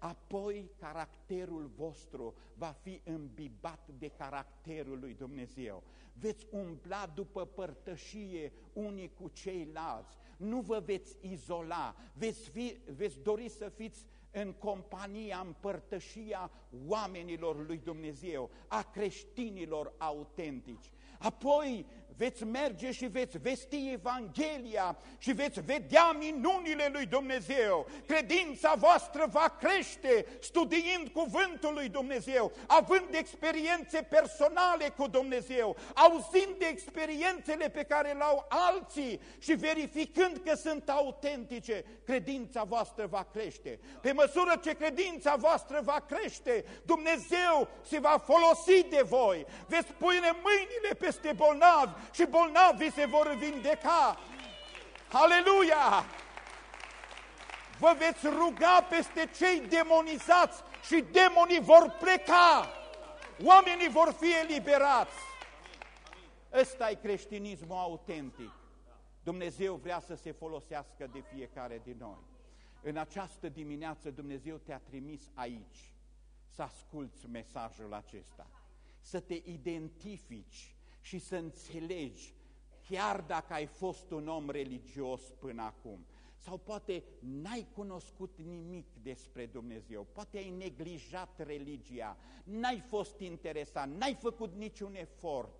Apoi caracterul vostru va fi îmbibat de caracterul lui Dumnezeu. Veți umbla după părtășie unii cu ceilalți. Nu vă veți izola, veți, fi, veți dori să fiți în compania, în părtășia oamenilor lui Dumnezeu, a creștinilor autentici. Apoi veți merge și veți vesti Evanghelia și veți vedea minunile lui Dumnezeu. Credința voastră va crește studiind cuvântul lui Dumnezeu, având experiențe personale cu Dumnezeu, auzind de experiențele pe care le-au alții și verificând că sunt autentice, credința voastră va crește. Pe măsură ce credința voastră va crește, Dumnezeu se va folosi de voi. Veți pune mâinile peste bolnavi și bolnavii se vor vindeca. Aleluia! Vă veți ruga peste cei demonizați și demonii vor pleca. Oamenii vor fi eliberați. Ăsta e creștinismul autentic. Dumnezeu vrea să se folosească de fiecare din noi. În această dimineață Dumnezeu te-a trimis aici să asculți mesajul acesta, să te identifici și să înțelegi, chiar dacă ai fost un om religios până acum, sau poate n-ai cunoscut nimic despre Dumnezeu, poate ai neglijat religia, n-ai fost interesat, n-ai făcut niciun efort.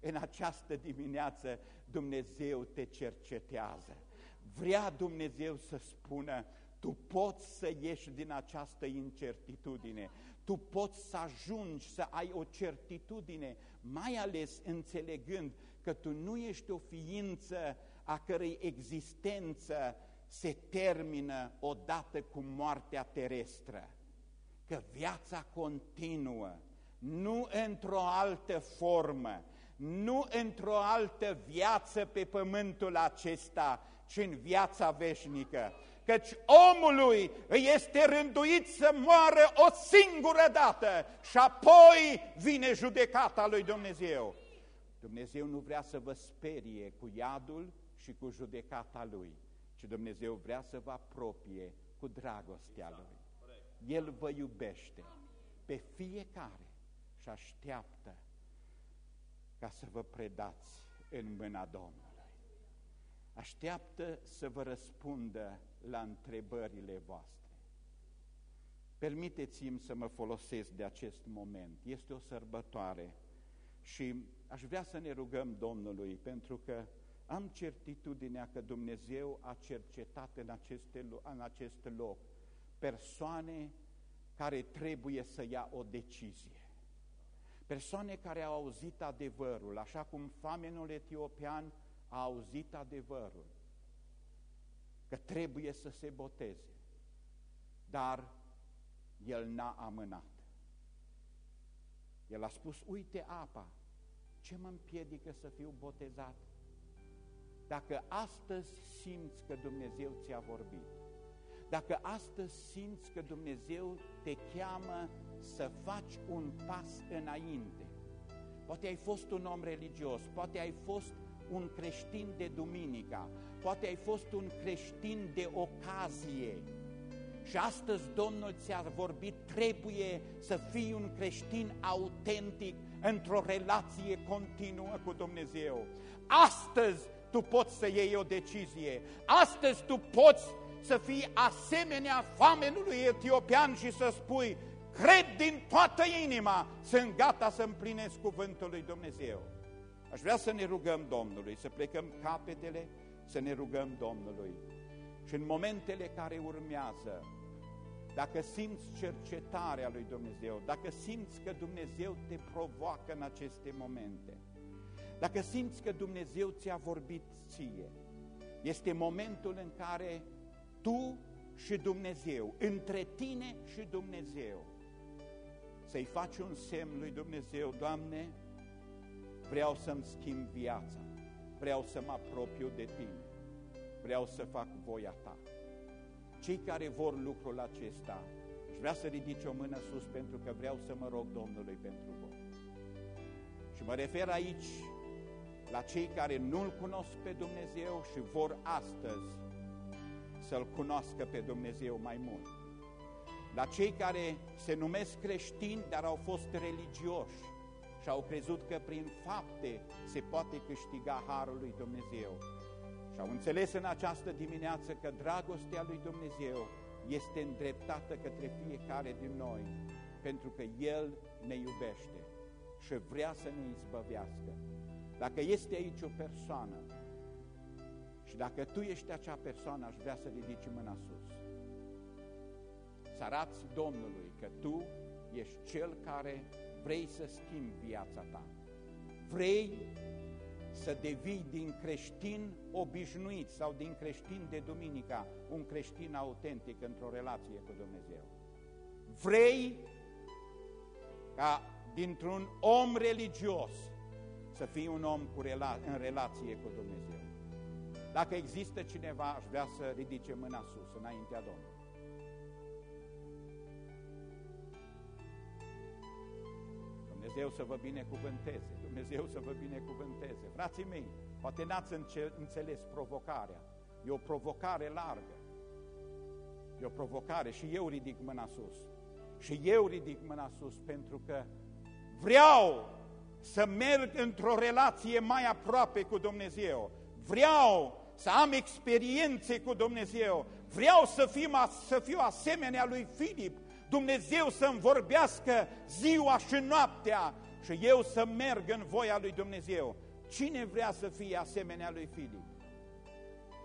În această dimineață Dumnezeu te cercetează. Vrea Dumnezeu să spună, tu poți să ieși din această incertitudine, tu poți să ajungi să ai o certitudine, mai ales înțelegând că tu nu ești o ființă a cărei existență se termină odată cu moartea terestră, că viața continuă, nu într-o altă formă, nu într-o altă viață pe pământul acesta, ci în viața veșnică. Căci omului îi este rânduit să moară o singură dată și apoi vine judecata lui Dumnezeu. Dumnezeu nu vrea să vă sperie cu iadul și cu judecata Lui, ci Dumnezeu vrea să vă apropie cu dragostea Lui. El vă iubește pe fiecare și așteaptă ca să vă predați în mâna Domnului. Așteaptă să vă răspundă la întrebările voastre. Permiteți-mi să mă folosesc de acest moment. Este o sărbătoare și aș vrea să ne rugăm Domnului pentru că am certitudinea că Dumnezeu a cercetat în, aceste, în acest loc persoane care trebuie să ia o decizie. Persoane care au auzit adevărul, așa cum famenul etiopian a auzit adevărul, că trebuie să se boteze, dar el n-a amânat. El a spus, uite apa, ce mă împiedică să fiu botezat? Dacă astăzi simți că Dumnezeu ți-a vorbit, dacă astăzi simți că Dumnezeu te cheamă să faci un pas înainte, poate ai fost un om religios, poate ai fost un creștin de duminica, poate ai fost un creștin de ocazie și astăzi Domnul ți-a vorbit, trebuie să fii un creștin autentic într-o relație continuă cu Dumnezeu. Astăzi tu poți să iei o decizie. Astăzi tu poți să fii asemenea famenului etiopian și să spui, cred din toată inima, sunt gata să împlinesc cuvântul lui Dumnezeu. Aș vrea să ne rugăm Domnului, să plecăm capetele, să ne rugăm Domnului. Și în momentele care urmează, dacă simți cercetarea lui Dumnezeu, dacă simți că Dumnezeu te provoacă în aceste momente, dacă simți că Dumnezeu ți-a vorbit ție, este momentul în care tu și Dumnezeu, între tine și Dumnezeu, să-i faci un semn lui Dumnezeu, Doamne, vreau să-mi schimb viața, vreau să mă apropiu de Tine, vreau să fac voia Ta. Cei care vor lucrul acesta, și vrea să ridice o mână sus pentru că vreau să mă rog Domnului pentru voi. Și mă refer aici la cei care nu-L cunosc pe Dumnezeu și vor astăzi să-L cunoască pe Dumnezeu mai mult. La cei care se numesc creștini, dar au fost religioși și au crezut că prin fapte se poate câștiga Harul lui Dumnezeu. Și au înțeles în această dimineață că dragostea lui Dumnezeu este îndreptată către fiecare din noi, pentru că El ne iubește și vrea să ne izbăvească. Dacă este aici o persoană și dacă tu ești acea persoană, aș vrea să ridici mâna sus. Să arăți Domnului că tu ești cel care vrei să schimbi viața ta. Vrei să devii din creștin obișnuit sau din creștin de duminica un creștin autentic într-o relație cu Dumnezeu. Vrei ca dintr-un om religios să fii un om cu rela în relație cu Dumnezeu. Dacă există cineva, aș vrea să ridice mâna sus înaintea Domnului. Dumnezeu să vă binecuvânteze, Dumnezeu să vă binecuvânteze. Frații mei, poate n-ați înțeles provocarea, e o provocare largă, e o provocare și eu ridic mâna sus. Și eu ridic mâna sus pentru că vreau să merg într-o relație mai aproape cu Dumnezeu. Vreau să am experiențe cu Dumnezeu. Vreau să, fim, să fiu asemenea lui Filip, Dumnezeu să-mi vorbească ziua și noaptea și eu să merg în voia lui Dumnezeu. Cine vrea să fie asemenea lui Filip?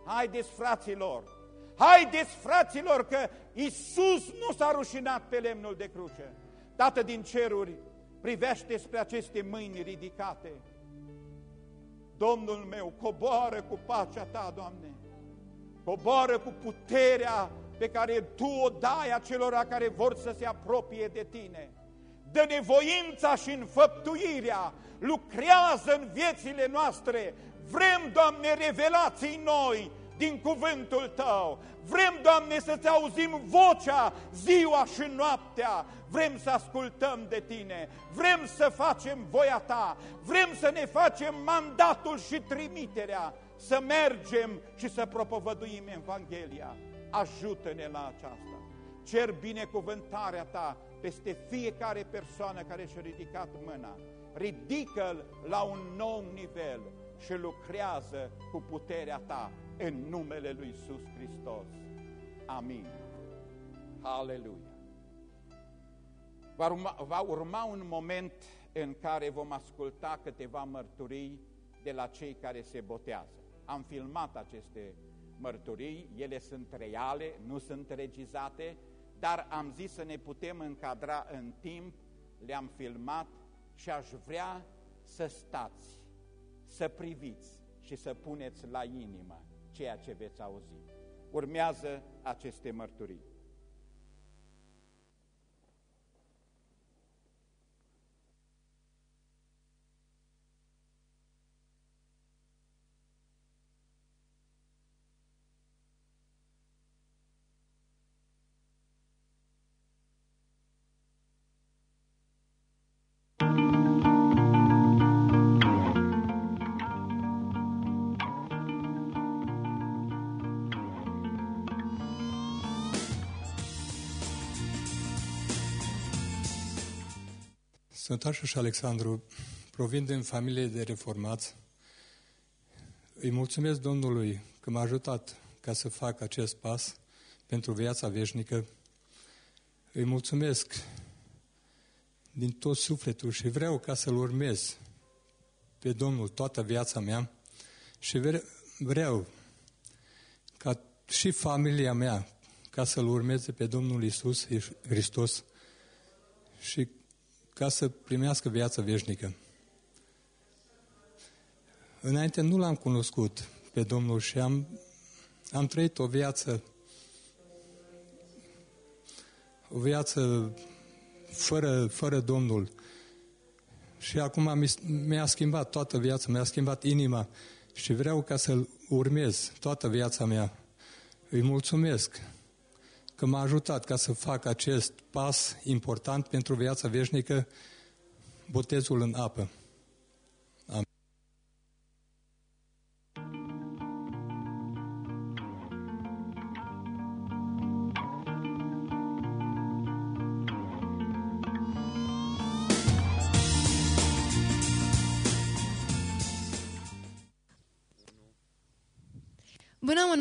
Haideți, fraților! Haideți, fraților, că Isus nu s-a rușinat pe lemnul de cruce. Tată din ceruri, privește spre aceste mâini ridicate. Domnul meu, coboară cu pacea Ta, Doamne, coboară cu puterea pe care Tu o dai acelora care vor să se apropie de Tine. Dă nevoința și înfăptuirea, lucrează în viețile noastre. Vrem, Doamne, revelații noi, din cuvântul Tău. Vrem, Doamne, să-ți auzim vocea ziua și noaptea. Vrem să ascultăm de Tine. Vrem să facem voia Ta. Vrem să ne facem mandatul și trimiterea. Să mergem și să propovăduim Evanghelia. Ajută-ne la aceasta. Cer binecuvântarea Ta peste fiecare persoană care și-a ridicat mâna. Ridică-l la un nou nivel și lucrează cu puterea Ta în numele Lui Iisus Hristos. Amin. Aleluia. Va urma, va urma un moment în care vom asculta câteva mărturii de la cei care se botează. Am filmat aceste mărturii, ele sunt reale, nu sunt regizate, dar am zis să ne putem încadra în timp, le-am filmat și aș vrea să stați, să priviți și să puneți la inimă ceea ce veți auzi. Urmează aceste mărturii. Sunt Așa și Alexandru, provin din familie de reformați. Îi mulțumesc Domnului că m-a ajutat ca să fac acest pas pentru viața veșnică. Îi mulțumesc din tot sufletul și vreau ca să-L urmez pe Domnul toată viața mea și vreau ca și familia mea ca să-L urmeze pe Domnul Isus Hristos și ca să primească viață veșnică. Înainte nu l-am cunoscut pe Domnul și am, am trăit o viață o viață fără, fără Domnul. Și acum mi-a schimbat toată viața, mi-a schimbat inima și vreau ca să-L urmez toată viața mea. Îi mulțumesc că m-a ajutat ca să fac acest pas important pentru viața veșnică, botezul în apă.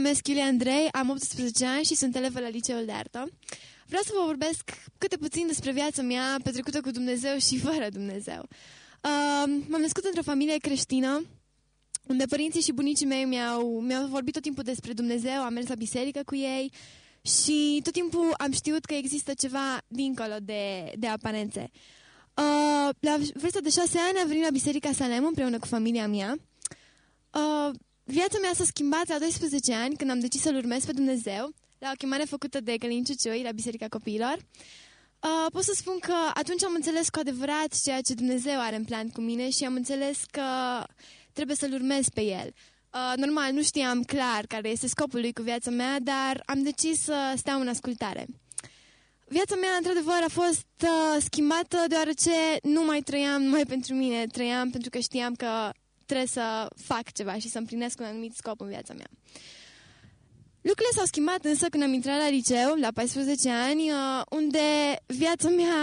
Numesc Iulia Andrei, am 18 ani și sunt elevă la liceul de artă. Vreau să vă vorbesc câte puțin despre viața mea petrecută cu Dumnezeu și fără Dumnezeu. Uh, m-am născut într-o familie creștină, unde părinții și bunicii mei mi-au, mi-au vorbit tot timpul despre Dumnezeu, am mers la biserică cu ei și tot timpul am știut că există ceva dincolo de, de aparențe. Uh, la vârsta de șase ani am venit la Biserica Salem împreună cu familia mea. Uh, Viața mea s-a schimbat la 12 ani când am decis să-L urmez pe Dumnezeu la o chemare făcută de Călin Ciuciui la Biserica Copiilor. Uh, pot să spun că atunci am înțeles cu adevărat ceea ce Dumnezeu are în plan cu mine și am înțeles că trebuie să-L urmez pe El. Uh, normal, nu știam clar care este scopul lui cu viața mea, dar am decis să stau în ascultare. Viața mea, într-adevăr, a fost uh, schimbată deoarece nu mai trăiam numai pentru mine, trăiam pentru că știam că trebuie să fac ceva și să împlinesc un anumit scop în viața mea. Lucrurile s-au schimbat însă când am intrat la liceu, la 14 ani, uh, unde viața mea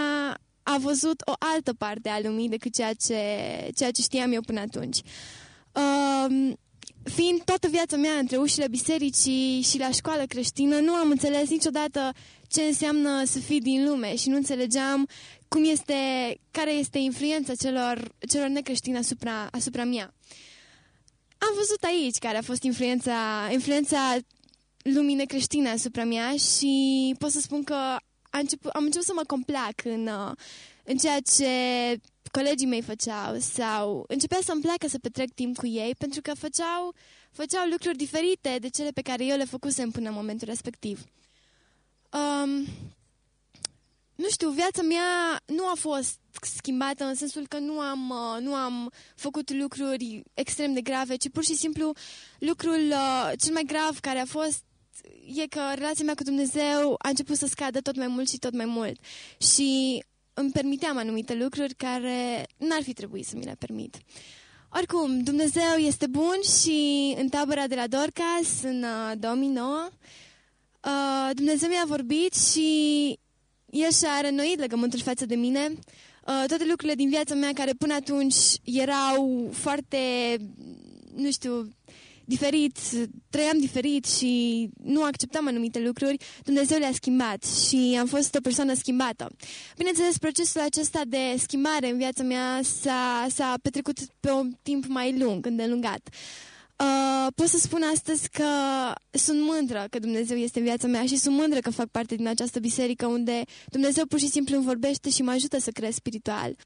a văzut o altă parte a lumii decât ceea ce, ceea ce știam eu până atunci. Uh, fiind toată viața mea între ușile bisericii și la școală creștină, nu am înțeles niciodată ce înseamnă să fii din lume și nu înțelegeam cum este, care este influența celor, celor necreștini asupra, asupra mea. Am văzut aici care a fost influența, influența lumii necreștine asupra mea și pot să spun că am început, am început să mă complac în, în ceea ce colegii mei făceau sau începea să-mi placă să petrec timp cu ei pentru că făceau, făceau lucruri diferite de cele pe care eu le făcusem până în momentul respectiv. Um, nu știu, viața mea nu a fost schimbată în sensul că nu am, uh, nu am făcut lucruri extrem de grave, ci pur și simplu lucrul uh, cel mai grav care a fost e că relația mea cu Dumnezeu a început să scadă tot mai mult și tot mai mult. Și îmi permiteam anumite lucruri care n-ar fi trebuit să mi le permit. Oricum, Dumnezeu este bun și în tabăra de la Dorcas, în uh, 2009, uh, Dumnezeu mi-a vorbit și El și-a renoit legământul față de mine. Uh, toate lucrurile din viața mea care până atunci erau foarte, nu știu, diferit, trăiam diferit și nu acceptam anumite lucruri, Dumnezeu le-a schimbat și am fost o persoană schimbată. Bineînțeles, procesul acesta de schimbare în viața mea s-a, s-a petrecut pe un timp mai lung, îndelungat. Uh, pot să spun astăzi că sunt mândră că Dumnezeu este în viața mea și sunt mândră că fac parte din această biserică unde Dumnezeu pur și simplu îmi vorbește și mă ajută să cresc spiritual.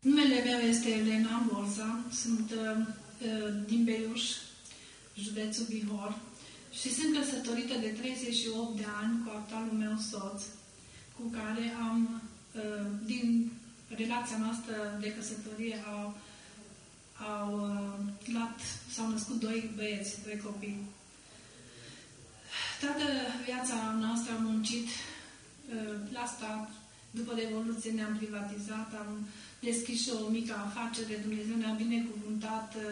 Numele meu este Elena Borza, sunt uh, din Beiuș, județul Bihor și sunt căsătorită de 38 de ani cu actualul meu soț, cu care am, uh, din relația noastră de căsătorie, au, au uh, luat, s-au născut doi băieți, doi copii. Toată viața noastră am muncit uh, la stat, după Revoluție ne-am privatizat, am deschis și o mică afacere, Dumnezeu ne-a binecuvântat uh,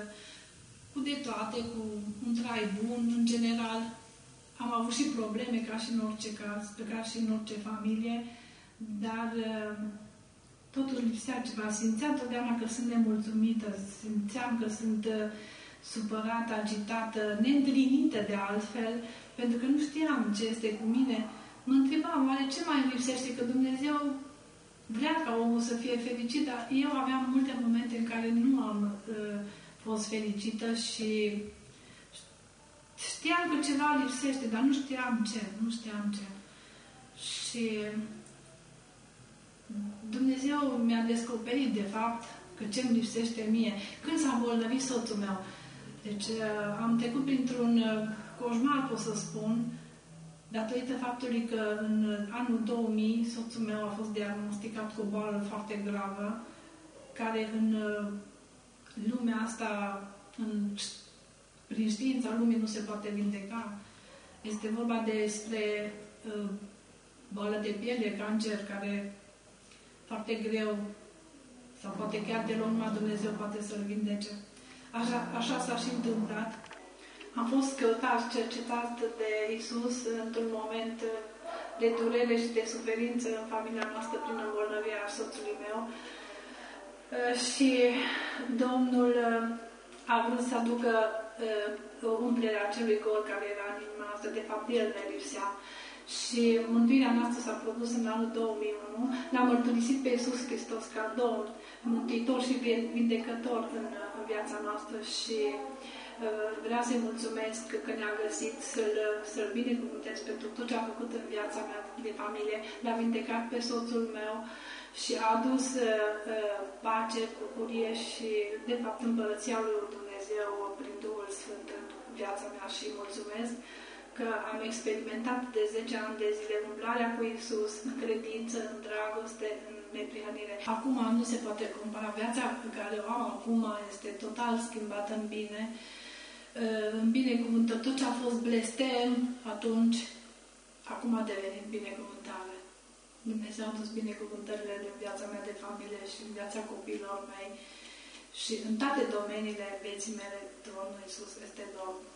cu de toate, cu un trai bun, în general. Am avut și probleme, ca și în orice caz, pe ca și în orice familie, dar uh, totul lipsea ceva. Simțeam totdeauna că sunt nemulțumită, simțeam că sunt uh, supărată, agitată, neîntrinită de altfel, pentru că nu știam ce este cu mine. Mă întrebam, oare ce mai lipsește? Că Dumnezeu vrea ca omul să fie fericit, dar eu aveam multe momente în care nu am uh, fost fericită și știam că ceva lipsește, dar nu știam ce, nu știam ce. Și Dumnezeu mi-a descoperit, de fapt, că ce îmi lipsește mie. Când s-a îmbolnăvit soțul meu? Deci uh, am trecut printr-un uh, coșmar, pot să spun, datorită faptului că în anul 2000 soțul meu a fost diagnosticat cu o boală foarte gravă, care în uh, lumea asta, în, prin știința lumii, nu se poate vindeca. Este vorba despre uh, boală de piele, cancer, care foarte greu sau poate chiar de numai Dumnezeu poate să-l vindece. Așa, așa s-a și întâmplat. Am fost căutat, cercetat de Isus într-un moment de durere și de suferință în familia noastră prin îmbolnăvirea soțului meu. Uh, și Domnul uh, a vrut să aducă uh, umplerea acelui gol care era în inima noastră. De fapt, El ne lipsea. Și mântuirea noastră s-a produs în anul 2001. L-am mărturisit pe Iisus Hristos ca Domn, Mântuitor și Vindecător în, în viața noastră și vreau să-i mulțumesc că ne-a găsit să-l, să-l binecuvântez pentru tot ce a făcut în viața mea de familie. L-a vindecat pe soțul meu, și a adus uh, pace, bucurie și, de fapt, împărăția lui Dumnezeu prin Duhul Sfânt în viața mea și mulțumesc că am experimentat de 10 ani de zile umblarea cu Isus în credință, în dragoste, în neprihănire. Acum nu se poate compara. Viața pe care o am acum este total schimbată în bine. În binecuvântă, tot ce a fost blestem atunci, acum a devenit binecuvântare. Dumnezeu a dus binecuvântările din viața mea de familie și în viața copiilor mei și în toate domeniile vieții mele, Domnul Iisus este Domn.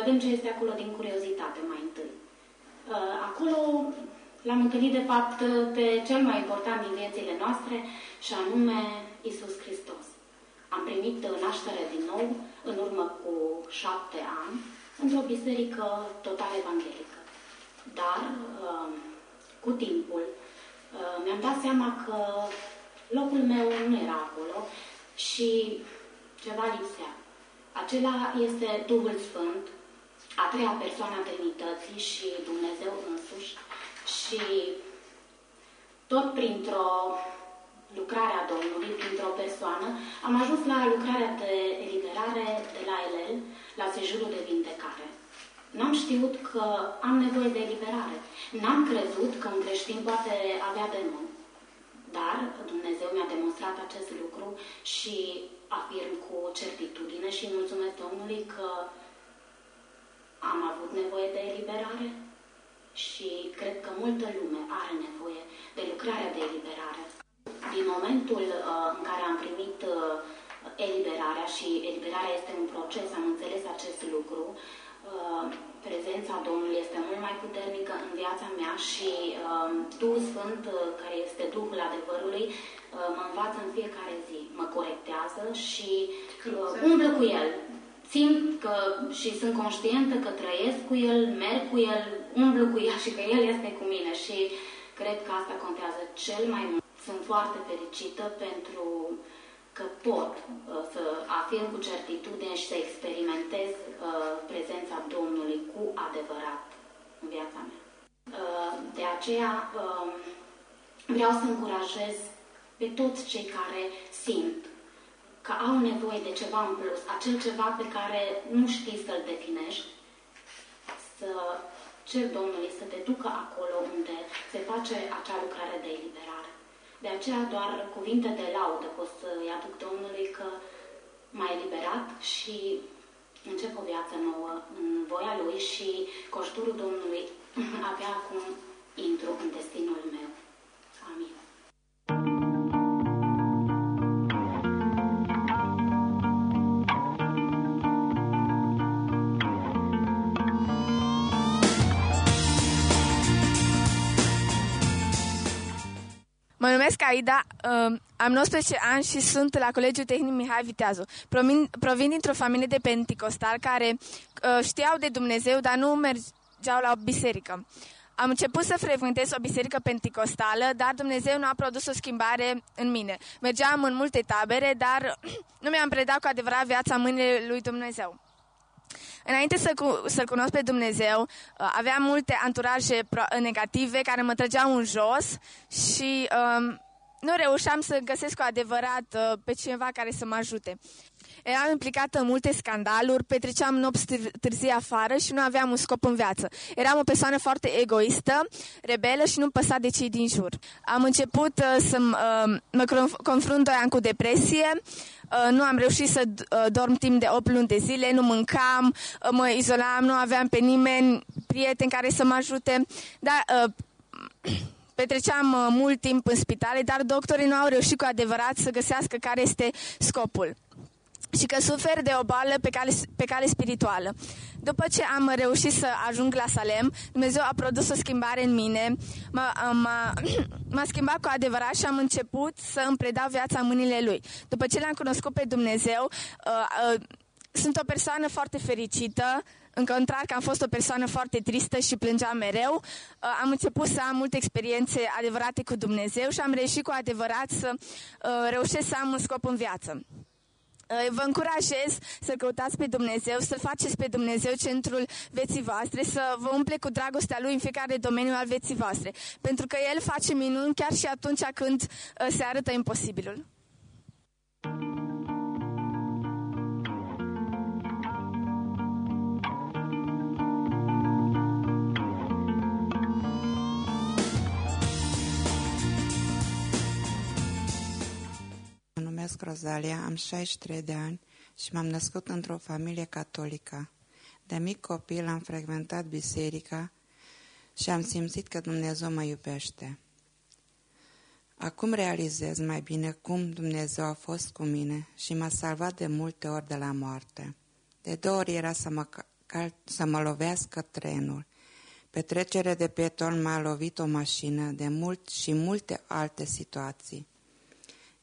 Vedem ce este acolo din curiozitate mai întâi. Uh, acolo l-am întâlnit, de fapt, pe cel mai important din viețile noastre, și anume Isus Hristos. Am primit naștere din nou în urmă cu șapte ani într-o biserică total evanghelică. Dar, uh, cu timpul, uh, mi-am dat seama că locul meu nu era acolo și ceva lipsea. Acela este Duhul Sfânt, a treia persoană a Trinității și Dumnezeu însuși și tot printr-o lucrare a Domnului, printr-o persoană, am ajuns la lucrarea de eliberare de la LL, la sejurul de vindecare. N-am știut că am nevoie de eliberare. N-am crezut că un creștin poate avea demon. Dar Dumnezeu mi-a demonstrat acest lucru și afirm cu certitudine și mulțumesc Domnului că am avut nevoie de eliberare și cred că multă lume are nevoie de lucrarea de eliberare. Din momentul uh, în care am primit uh, eliberarea și eliberarea este un proces, am înțeles acest lucru, uh, prezența Domnului este mult mai puternică în viața mea și uh, Duhul Sfânt, uh, care este Duhul adevărului, uh, mă învață în fiecare zi, mă corectează și uh, umblă cu El. Simt că și sunt conștientă că trăiesc cu El, merg cu El, umblu cu El și că El este cu mine și cred că asta contează cel mai mult. Sunt foarte fericită pentru că pot uh, să afirm cu certitudine și să experimentez uh, prezența Domnului cu adevărat în viața mea. Uh, de aceea uh, vreau să încurajez pe toți cei care simt că au nevoie de ceva în plus, acel ceva pe care nu știi să-l definești, să cer Domnului să te ducă acolo unde se face acea lucrare de eliberare. De aceea doar cuvinte de laudă pot să-i aduc Domnului că m-a eliberat și încep o viață nouă în voia Lui și cu ajutorul Domnului abia acum intru în destinul meu. Mă numesc Aida, uh, am 19 ani și sunt la Colegiul Tehnic Mihai Viteazu. Provin, provin dintr-o familie de penticostal care uh, știau de Dumnezeu, dar nu mergeau la o biserică. Am început să frecventez o biserică penticostală, dar Dumnezeu nu a produs o schimbare în mine. Mergeam în multe tabere, dar nu mi-am predat cu adevărat viața în mâinile lui Dumnezeu. Înainte să, cu, să-L cunosc pe Dumnezeu, uh, aveam multe anturaje negative care mă trăgeau în jos și um, nu reușeam să găsesc cu adevărat uh, pe cineva care să mă ajute. Eram implicată în multe scandaluri, petreceam nopți târzii afară și nu aveam un scop în viață. Eram o persoană foarte egoistă, rebelă și nu păsa de cei din jur. Am început uh, să uh, mă confrunt doi ani cu depresie, uh, nu am reușit să uh, dorm timp de 8 luni de zile, nu mâncam, uh, mă izolam, nu aveam pe nimeni, prieteni care să mă ajute, dar... Uh, petreceam uh, mult timp în spitale, dar doctorii nu au reușit cu adevărat să găsească care este scopul și că sufer de o boală pe cale, pe cale spirituală. După ce am reușit să ajung la Salem, Dumnezeu a produs o schimbare în mine, m-a, m-a, m-a schimbat cu adevărat și am început să îmi predau viața în mâinile Lui. După ce l-am cunoscut pe Dumnezeu, uh, uh, sunt o persoană foarte fericită, în contrar că am fost o persoană foarte tristă și plângeam mereu, uh, am început să am multe experiențe adevărate cu Dumnezeu și am reușit cu adevărat să uh, reușesc să am un scop în viață. Vă încurajez să căutați pe Dumnezeu, să faceți pe Dumnezeu centrul vieții voastre, să vă umple cu dragostea Lui în fiecare domeniu al vieții voastre. Pentru că El face minuni chiar și atunci când uh, se arătă imposibilul. Numesc Rozalia, am 63 de ani și m-am născut într-o familie catolică. De mic copil am frecventat biserica și am simțit că Dumnezeu mă iubește. Acum realizez mai bine cum Dumnezeu a fost cu mine și m-a salvat de multe ori de la moarte. De două ori era să mă, cal- să mă lovească trenul. Pe trecere de pieton m-a lovit o mașină de mult și multe alte situații.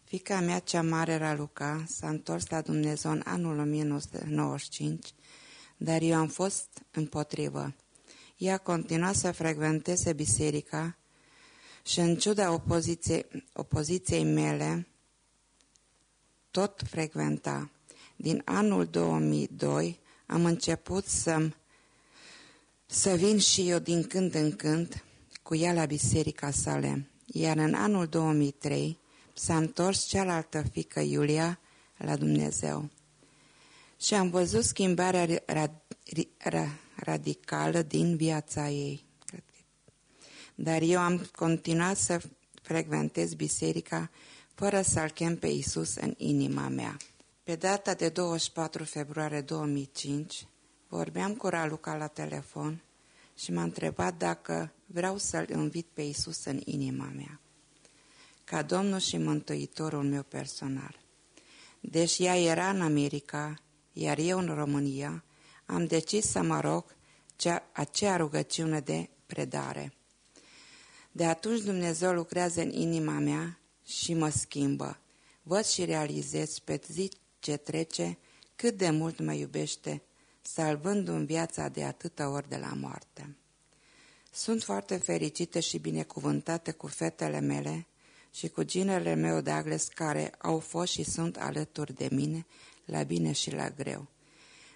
Fica mea cea mare, Raluca, s-a întors la Dumnezeu în anul 1995, dar eu am fost împotrivă. Ea continua să frecventeze biserica și în ciuda opoziției, opoziției mele, tot frecventa. Din anul 2002 am început să, să vin și eu din când în când cu ea la biserica sale, iar în anul 2003 s-a întors cealaltă fică Iulia la Dumnezeu. Și am văzut schimbarea ra, ra, radicală din viața ei. Dar eu am continuat să frecventez biserica fără să-L chem pe Isus în inima mea. Pe data de 24 februarie 2005, vorbeam cu Raluca la telefon și m-a întrebat dacă vreau să-L invit pe Isus în inima mea, ca Domnul și Mântuitorul meu personal. Deși ea era în America, iar eu în România, am decis să mă rog cea, acea rugăciune de predare. De atunci Dumnezeu lucrează în inima mea și mă schimbă. Văd și realizez pe zi ce trece cât de mult mă iubește, salvându-mi viața de atâta ori de la moarte. Sunt foarte fericită și binecuvântată cu fetele mele și cu ginele meu Douglas care au fost și sunt alături de mine la bine și la greu.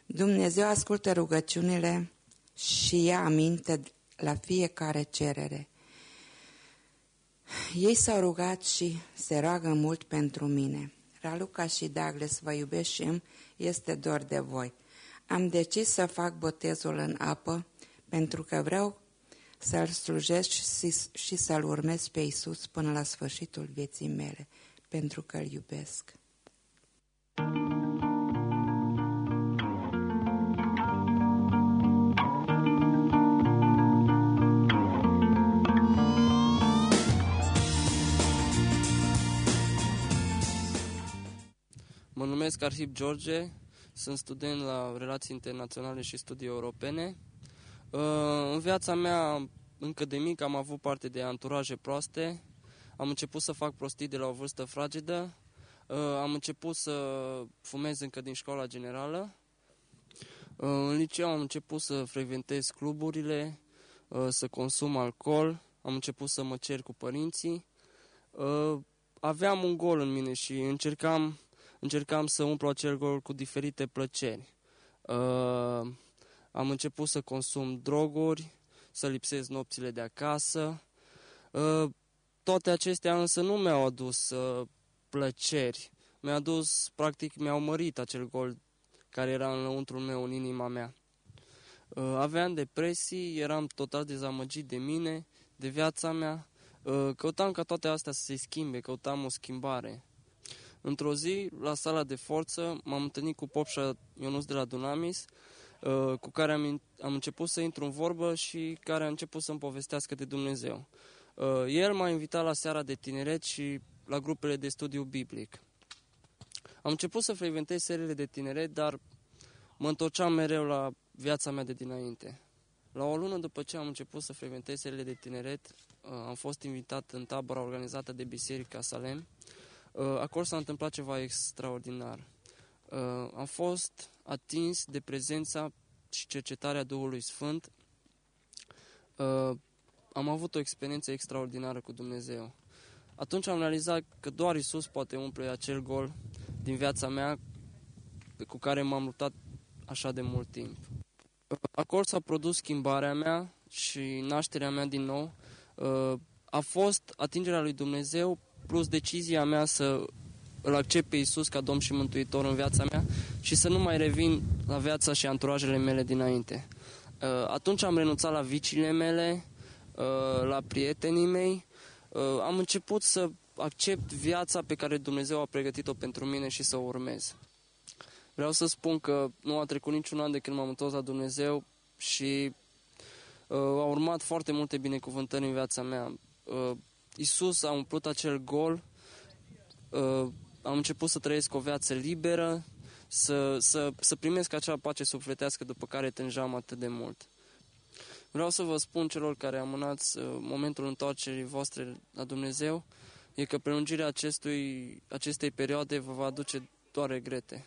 Dumnezeu ascultă rugăciunile și ia aminte la fiecare cerere. Ei s-au rugat și se roagă mult pentru mine. Raluca și Douglas vă iubesc și îmi este dor de voi. Am decis să fac botezul în apă pentru că vreau să-L slujesc și, și să-L urmez pe Isus până la sfârșitul vieții mele, pentru că îl iubesc. Mă numesc Arhip George, sunt student la Relații Internaționale și Studii Europene. Uh, în viața mea, încă de mic, am avut parte de anturaje proaste. Am început să fac prostii de la o vârstă fragedă. Uh, am început să fumez încă din școala generală. Uh, în liceu am început să frecventez cluburile, să consum alcool. Am început să mă cer cu părinții. Aveam un gol în mine și încercam încercam să umplu acel gol cu diferite plăceri. Uh, am început să consum droguri, să lipsesc nopțile de acasă. Uh, toate acestea însă nu mi-au adus uh, plăceri. Mi-a adus, practic, mi-au mărit acel gol care era înăuntru meu, în inima mea. Uh, aveam depresii, eram total dezamăgit de mine, de viața mea. Uh, căutam ca toate astea să se schimbe, căutam o schimbare. Într-o zi, la sala de forță, m-am întâlnit cu Popșa Ionuț de la Dunamis, uh, cu care am, am început să intru în vorbă și care a început să-mi povestească de Dumnezeu. Uh, el m-a invitat la seara de tineret și la grupele de studiu biblic. Am început să frecventez seriile de tineret, dar mă întorceam mereu la viața mea de dinainte. La o lună după ce am început să frecventez seriile de tineret, uh, am fost invitat în tabăra organizată de Biserica Salem, Uh, acolo s-a întâmplat ceva extraordinar. Uh, am fost atins de prezența și cercetarea Duhului Sfânt. Uh, am avut o experiență extraordinară cu Dumnezeu. Atunci am realizat că doar Isus poate umple acel gol din viața mea cu care m-am luptat așa de mult timp. Acolo s-a produs schimbarea mea și nașterea mea din nou. A fost atingerea lui Dumnezeu plus decizia mea să îl accept pe Iisus ca Domn și Mântuitor în viața mea și să nu mai revin la viața și anturajele mele dinainte. Uh, atunci am renunțat la viciile mele, uh, la prietenii mei, uh, am început să accept viața pe care Dumnezeu a pregătit-o pentru mine și să o urmez. Vreau să spun că nu a trecut niciun an de când m-am întors la Dumnezeu și uh, au urmat foarte multe binecuvântări în viața mea. Uh, Isus a umplut acel gol, uh, am început să trăiesc o viață liberă, să, să, să primesc acea pace sufletească după care tânjam atât de mult. Vreau să vă spun celor care amânați uh, momentul întoarcerii voastre la Dumnezeu, e că prelungirea acestui, acestei perioade vă va aduce doar regrete.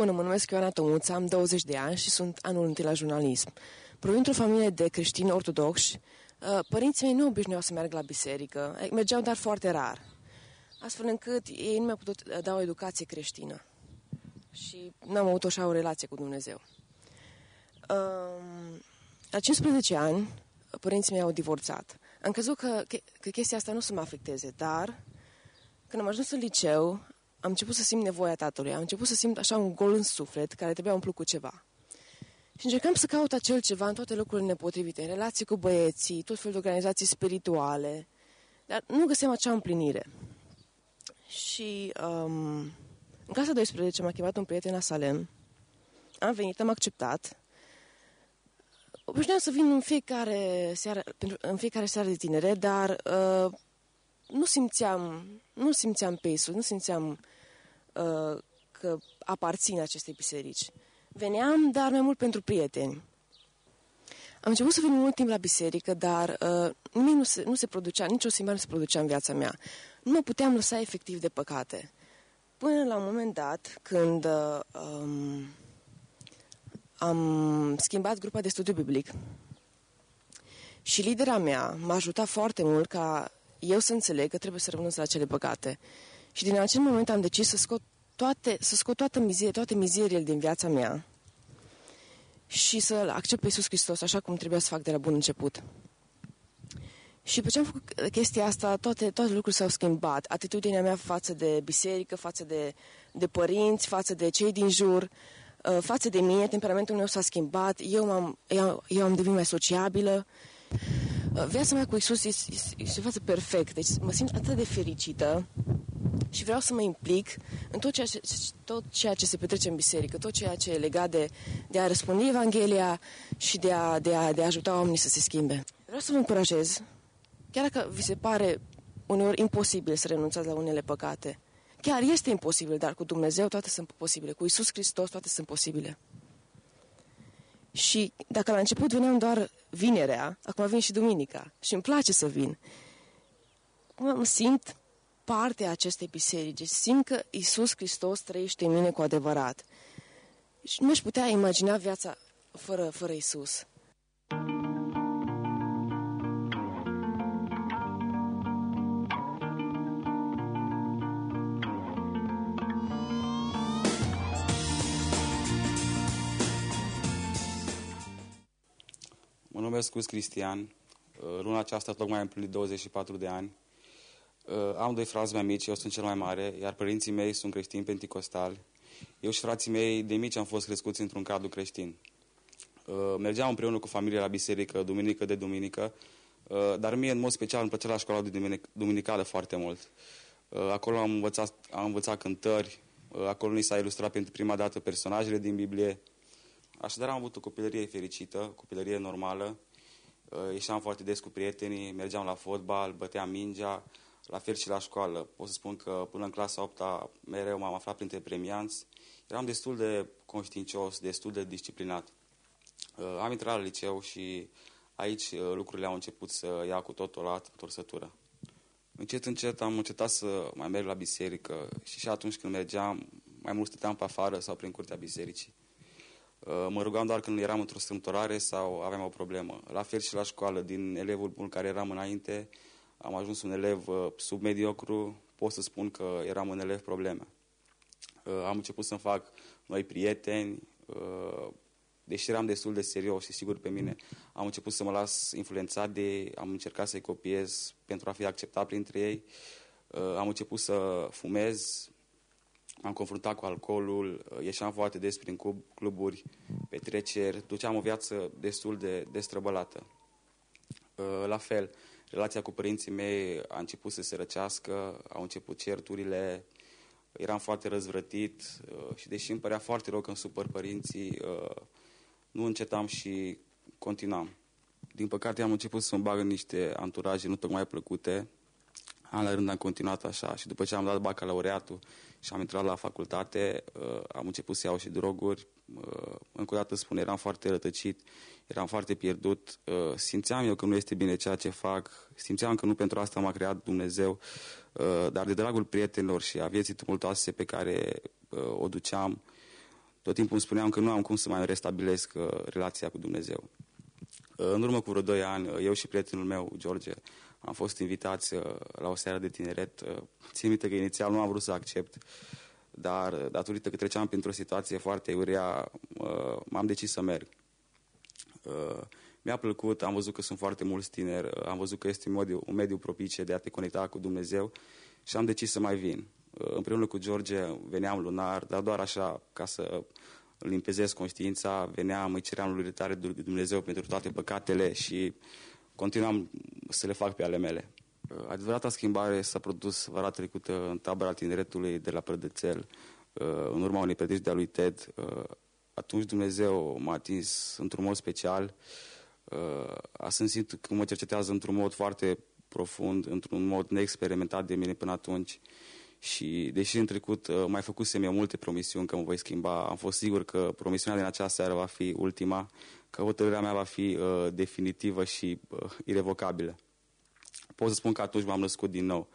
Bună, mă numesc Ioana Tomuța, am 20 de ani și sunt anul întâi la jurnalism. Provin într-o familie de creștini ortodoxi. Uh, părinții mei nu obișnuiau să meargă la biserică, mergeau dar foarte rar, astfel încât ei nu mi-au putut uh, da o educație creștină și n-am avut așa o relație cu Dumnezeu. Um, la 15 ani, părinții mei au divorțat. Am crezut că, că chestia asta nu să mă afecteze, dar când am ajuns în liceu, am început să simt nevoia tatălui, am început să simt așa un gol în suflet care trebuia umplut cu ceva. Și încercam să caut acel ceva în toate locurile nepotrivite, în relații cu băieții, tot felul de organizații spirituale, dar nu găseam acea împlinire. Și um, în clasa 12 m-a chemat un prieten la Salem, am venit, am acceptat, obișnuiam să vin în fiecare seară, în fiecare seară de tinere, dar uh, nu simțeam, nu simțeam pesul, nu simțeam uh, că aparțin acestei biserici. Veneam, dar mai mult pentru prieteni. Am început să vin mult timp la biserică, dar uh, nimic nu se, nu se producea, nicio schimbare nu se producea în viața mea. Nu mă puteam lăsa efectiv de păcate. Până la un moment dat, când uh, um, am schimbat grupa de studiu biblic și lidera mea m-a ajutat foarte mult ca eu să înțeleg că trebuie să renunț la cele păcate. Și din acel moment am decis să scot toate, să scot toată mizerie, toate mizeriile din viața mea și să-L accept pe Iisus Hristos așa cum trebuia să fac de la bun început. Și pe ce am făcut chestia asta, toate, toate lucrurile s-au schimbat. Atitudinea mea față de biserică, față de, de părinți, față de cei din jur, uh, față de mine, temperamentul meu s-a schimbat, eu, am eu, eu am devenit mai sociabilă. Uh, viața mea cu Isus este, este, este perfect, deci mă simt atât de fericită și vreau să mă implic în tot ceea ce, tot ceea ce se petrece în biserică, tot ceea ce e legat de, de a răspunde Evanghelia și de a, de, a, de a ajuta oamenii să se schimbe. Vreau să vă încurajez, chiar dacă vi se pare uneori imposibil să renunțați la unele păcate, chiar este imposibil, dar cu Dumnezeu toate sunt posibile, cu Isus Hristos toate sunt posibile. Și dacă la început veneam doar vinerea, acum vin și duminica și îmi place să vin. Mă simt parte a acestei biserici. Deci simt că Isus Hristos trăiește în mine cu adevărat. Și nu aș putea imagina viața fără, fără Isus. Mă numesc Cus Cristian. Luna aceasta tocmai am împlinit 24 de ani. Uh, am doi frați mai mici, eu sunt cel mai mare, iar părinții mei sunt creștini penticostali. Eu și frații mei de mici am fost crescuți într-un cadru creștin. Uh, mergeam împreună cu familia la biserică, duminică de duminică, uh, dar mie, în mod special, îmi plăcea la școala de duminic duminicală foarte mult. Acolo am învățat, am învățat cântări, acolo ni s-a ilustrat pentru prima dată personajele din Biblie. Așadar am avut o copilărie fericită, copilărie normală. Ieșeam foarte des cu prietenii, mergeam la fotbal, băteam mingea, la fel și la școală. Pot să spun că până în clasa 8 -a, mereu m-am aflat printre premianți. Eram destul de conștiincios, destul de disciplinat. Uh, am intrat la liceu și aici uh, lucrurile au început să ia cu totul la torsătură. Încet, încet am încetat să mai merg la biserică și și atunci când mergeam, mai mult stăteam pe afară sau prin curtea bisericii. Uh, mă rugam doar când eram într-o strâmtorare sau aveam o problemă. La fel și la școală, din elevul bun care eram înainte, am ajuns un elev uh, submediocru, pot să spun că eram un elev probleme. Uh, am început să-mi fac noi prieteni, uh, deși eram destul de serios și sigur pe mine, am început să mă las influențat de am încercat să-i copiez pentru a fi acceptat printre ei. Am început să fumez, am confruntat cu alcoolul, ieșeam foarte des prin cluburi, petreceri, duceam o viață destul de destrăbălată. La fel, Relația cu părinții mei a început să se răcească, au început certurile, eram foarte răzvrătit uh, și deși îmi părea foarte rău când supăr părinții, uh, nu încetam și continuam. Din păcate am început să mă bag în niște anturaje nu tocmai plăcute. An la rând am continuat așa și după ce am dat bacalaureatul și am intrat la facultate, uh, am început să iau și droguri. Uh, încă o dată spun, eram foarte rătăcit, eram foarte pierdut. Uh, simțeam eu că nu este bine ceea ce fac, simțeam că nu pentru asta m-a creat Dumnezeu, uh, dar de dragul prietenilor și a vieții tumultoase pe care uh, o duceam, tot timpul îmi spuneam că nu am cum să mai restabilesc uh, relația cu Dumnezeu. Uh, în urmă cu vreo 2 ani, uh, eu și prietenul meu, George, am fost invitați uh, la o seară de tineret. Uh, țin minte că inițial nu am vrut să accept, dar uh, datorită că treceam printr-o situație foarte urea, uh, m-am decis să merg. Uh, mi-a plăcut, am văzut că sunt foarte mulți tineri, uh, am văzut că este un mediu, un mediu propice de a te conecta cu Dumnezeu și am decis să mai vin. Uh, împreună cu George veneam lunar, dar doar așa ca să limpezesc conștiința, veneam, îi ceream lui tare de Dumnezeu pentru toate păcatele și continuam să le fac pe ale mele. Uh, Adevărata schimbare s-a produs vara trecută în tabăra tineretului de la Prădățel, uh, în urma unei predici de-a lui Ted. Uh, Atunci Dumnezeu m-a atins într-un mod special. A simțit că mă cercetează într-un mod foarte profund, într-un mod neexperimentat de mine până atunci. Și deși în trecut uh, mai făcusem eu multe promisiuni că mă voi schimba, am fost sigur că promisiunea din această seară va fi ultima, că hotărârea mea va fi uh, definitivă și uh, irevocabilă. Pot să spun că atunci m-am născut din nou.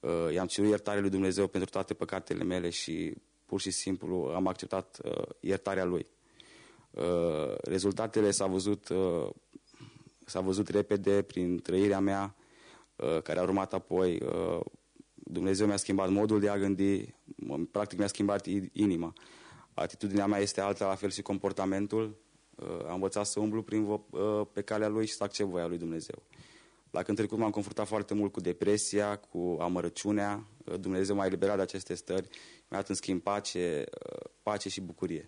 Uh, i-am cerut iertare lui Dumnezeu pentru toate păcatele mele și pur și simplu am acceptat uh, iertarea lui. Uh, rezultatele s-au văzut, uh, s-a văzut repede prin trăirea mea, uh, care a urmat apoi. Uh, Dumnezeu mi-a schimbat modul de a gândi, m- practic mi-a schimbat i- inima. Atitudinea mea este alta, la fel și comportamentul. Uh, Am învățat să umblu prin vo- uh, pe calea lui și să accept voia lui Dumnezeu. La când trecut m-am confruntat foarte mult cu depresia, cu amărăciunea. Uh, Dumnezeu m-a eliberat de aceste stări. Mi-a dat în schimb pace, uh, pace și bucurie.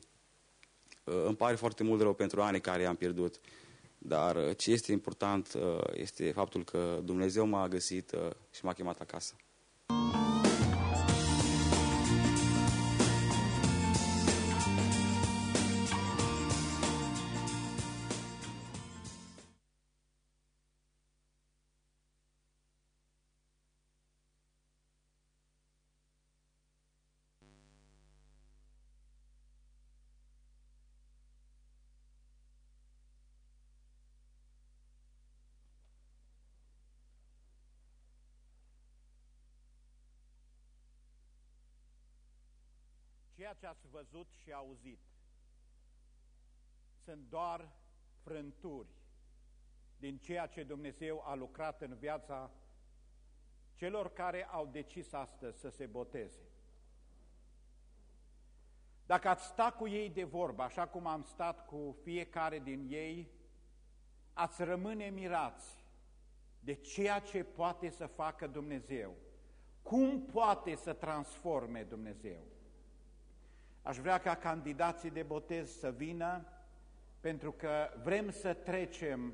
Uh, Îmi pare foarte mult rău pentru anii care i-am pierdut. Dar uh, ce este important uh, este faptul că Dumnezeu m-a găsit uh, și m-a chemat acasă. Thank you. Ce ați văzut și auzit sunt doar frânturi din ceea ce Dumnezeu a lucrat în viața celor care au decis astăzi să se boteze. Dacă ați sta cu ei de vorbă, așa cum am stat cu fiecare din ei, ați rămâne mirați de ceea ce poate să facă Dumnezeu. Cum poate să transforme Dumnezeu? Aș vrea ca candidații de botez să vină, pentru că vrem să trecem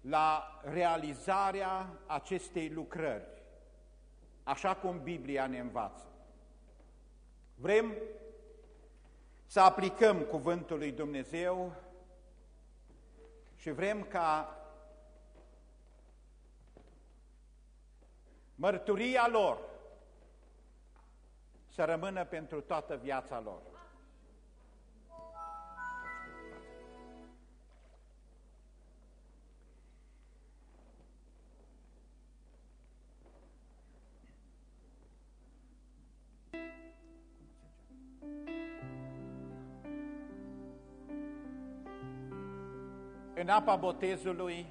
la realizarea acestei lucrări, așa cum Biblia ne învață. Vrem să aplicăm cuvântul lui Dumnezeu și vrem ca mărturia lor să rămână pentru toată viața lor. În apa botezului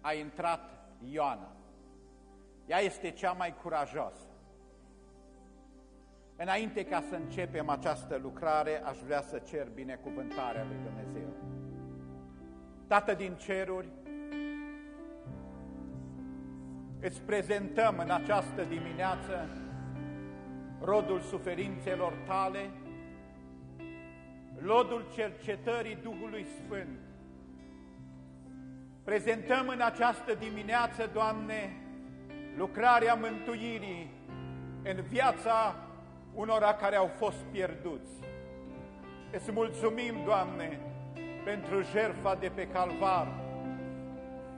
a intrat Ioana. Ea este cea mai curajoasă. Înainte ca să începem această lucrare, aș vrea să cer binecuvântarea lui Dumnezeu. Tată din ceruri, îți prezentăm în această dimineață rodul suferințelor tale, lodul cercetării Duhului Sfânt. Prezentăm în această dimineață, Doamne, lucrarea mântuirii în viața unora care au fost pierduți. Îți mulțumim, Doamne, pentru jertfa de pe Calvar.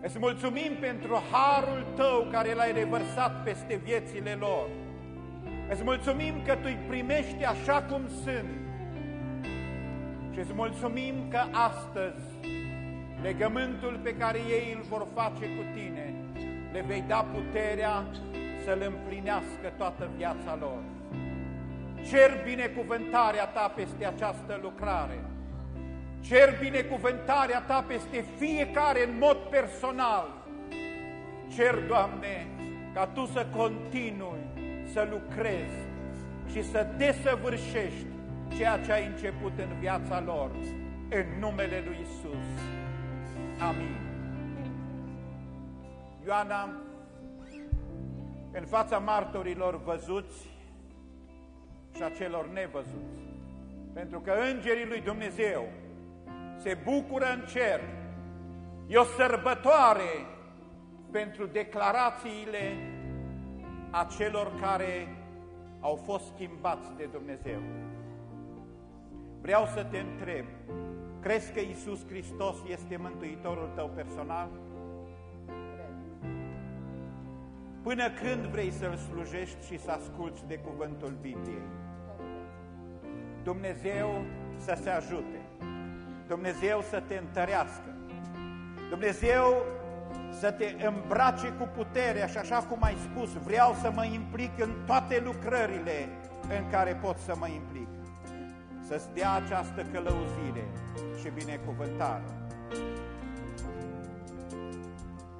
Îți mulțumim pentru harul Tău care l-ai revărsat peste viețile lor. Îți mulțumim că Tu îi primești așa cum sunt. Și îți mulțumim că astăzi legământul pe care ei îl vor face cu Tine, le vei da puterea să-l împlinească toată viața lor. Cer binecuvântarea Ta peste această lucrare. Cer binecuvântarea Ta peste fiecare în mod personal. Cer, Doamne, ca Tu să continui să lucrezi și să desăvârșești ceea ce ai început în viața lor, în numele Lui Isus. Amin. Ioana, în fața martorilor văzuți și a celor nevăzuți, pentru că îngerii lui Dumnezeu se bucură în cer, e o sărbătoare pentru declarațiile acelor care au fost schimbați de Dumnezeu. Vreau să te întreb, crezi că Isus Hristos este Mântuitorul tău personal? Până când vrei să-L slujești și să asculți de cuvântul Bibliei? Dumnezeu să se ajute, Dumnezeu să te întărească, Dumnezeu să te îmbrace cu putere și așa cum ai spus, vreau să mă implic în toate lucrările în care pot să mă implic. Să-ți dea această călăuzire și binecuvântare.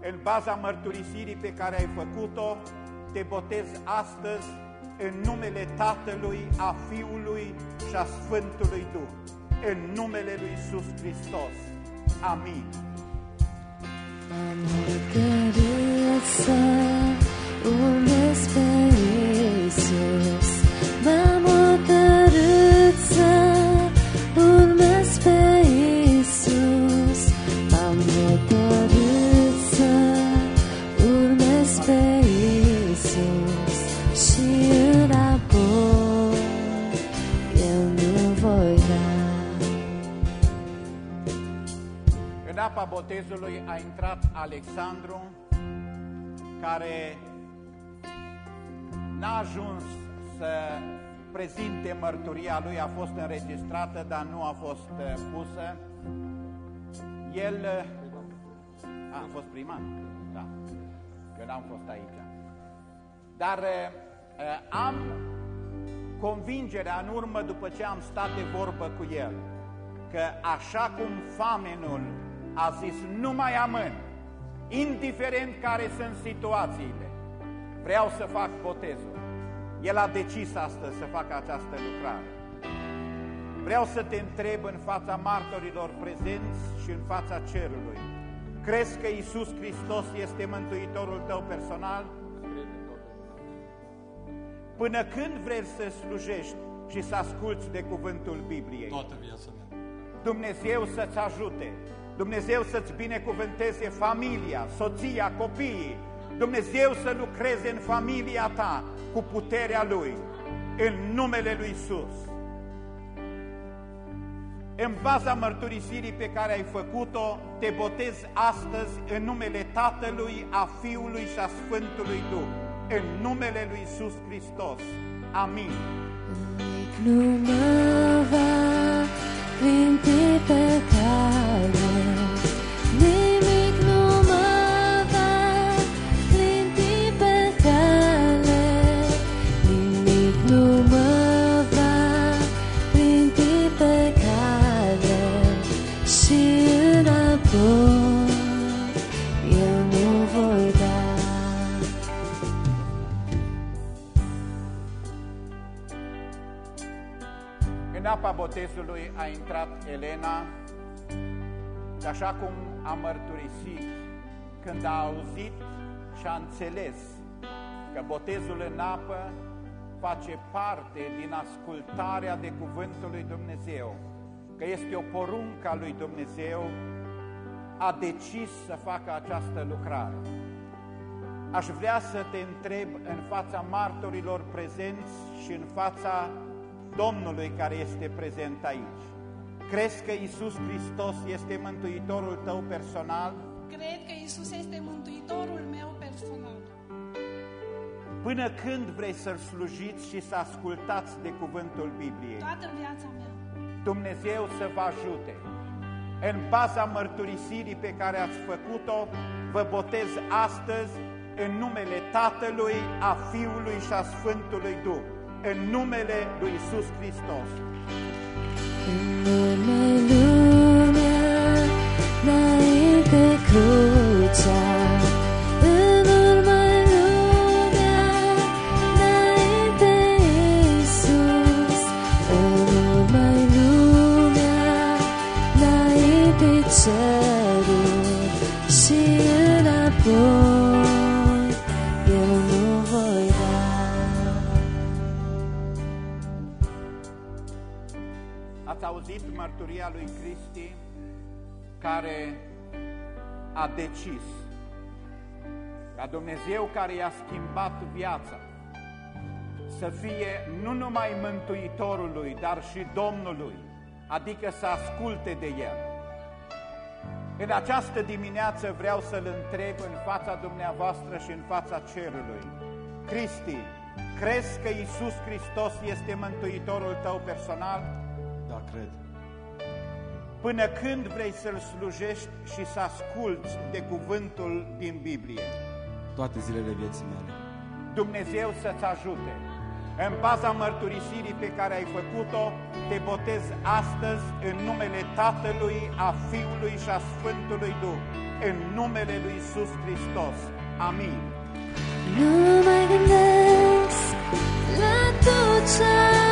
În baza mărturisirii pe care ai făcut-o, te botez astăzi în numele Tatălui, a Fiului și a Sfântului Duh, în numele Lui Iisus Hristos. Amin. Am Alexandru, care n-a ajuns să prezinte mărturia lui, a fost înregistrată, dar nu a fost uh, pusă. El uh, a, a fost primar, da, că n-am fost aici. Dar uh, uh, am convingerea în urmă, după ce am stat de vorbă cu el, că așa cum famenul a zis nu mai amân, indiferent care sunt situațiile, vreau să fac botezul. El a decis astăzi să facă această lucrare. Vreau să te întreb în fața martorilor prezenți și în fața cerului. Crezi că Isus Hristos este Mântuitorul tău personal? Până când vrei să slujești și să asculți de cuvântul Bibliei? Toată viața mea. Dumnezeu să-ți ajute, Dumnezeu să-ți binecuvânteze familia, soția, copiii, Dumnezeu să lucreze în familia ta cu puterea Lui, în numele Lui Isus. În baza mărturisirii pe care ai făcut-o, te botez astăzi în numele Tatălui, a Fiului și a Sfântului Duh, în numele Lui Isus Hristos. Amin. Nimic nu mă va clinti pe cale botezului a intrat Elena și așa cum a mărturisit, când a auzit și a înțeles că botezul în apă face parte din ascultarea de cuvântul lui Dumnezeu, că este o poruncă a lui Dumnezeu, a decis să facă această lucrare. aș vrea să te întreb în fața martorilor prezenți și în fața Domnului care este prezent aici. Crezi că Isus Hristos este Mântuitorul tău personal? Cred că Isus este Mântuitorul meu personal. Până când vrei să-L slujiți și să ascultați de cuvântul Bibliei? Toată viața mea. Dumnezeu să vă ajute. În baza mărturisirii pe care ați făcut-o, vă botez astăzi în numele Tatălui, a Fiului și a Sfântului Duh, în numele lui Isus Hristos. Lumea, lumea, înainte crucea. Mărturia lui Cristi care a decis ca Dumnezeu care i-a schimbat viața să fie nu numai Mântuitorul lui, dar și Domnului, adică să asculte de El. În această dimineață vreau să-L întreb în fața dumneavoastră și în fața cerului. Cristi, crezi că Isus Hristos este Mântuitorul tău personal? Da, cred. Până când vrei să-L slujești și să asculți de cuvântul din Biblie? Toate zilele vieții mele. Dumnezeu să-ți ajute. În baza mărturisirii pe care ai făcut-o, te botez astăzi în numele Tatălui, a Fiului și a Sfântului Duh, în numele lui Isus Hristos. Amin. Nu mai gândesc la tot ce-a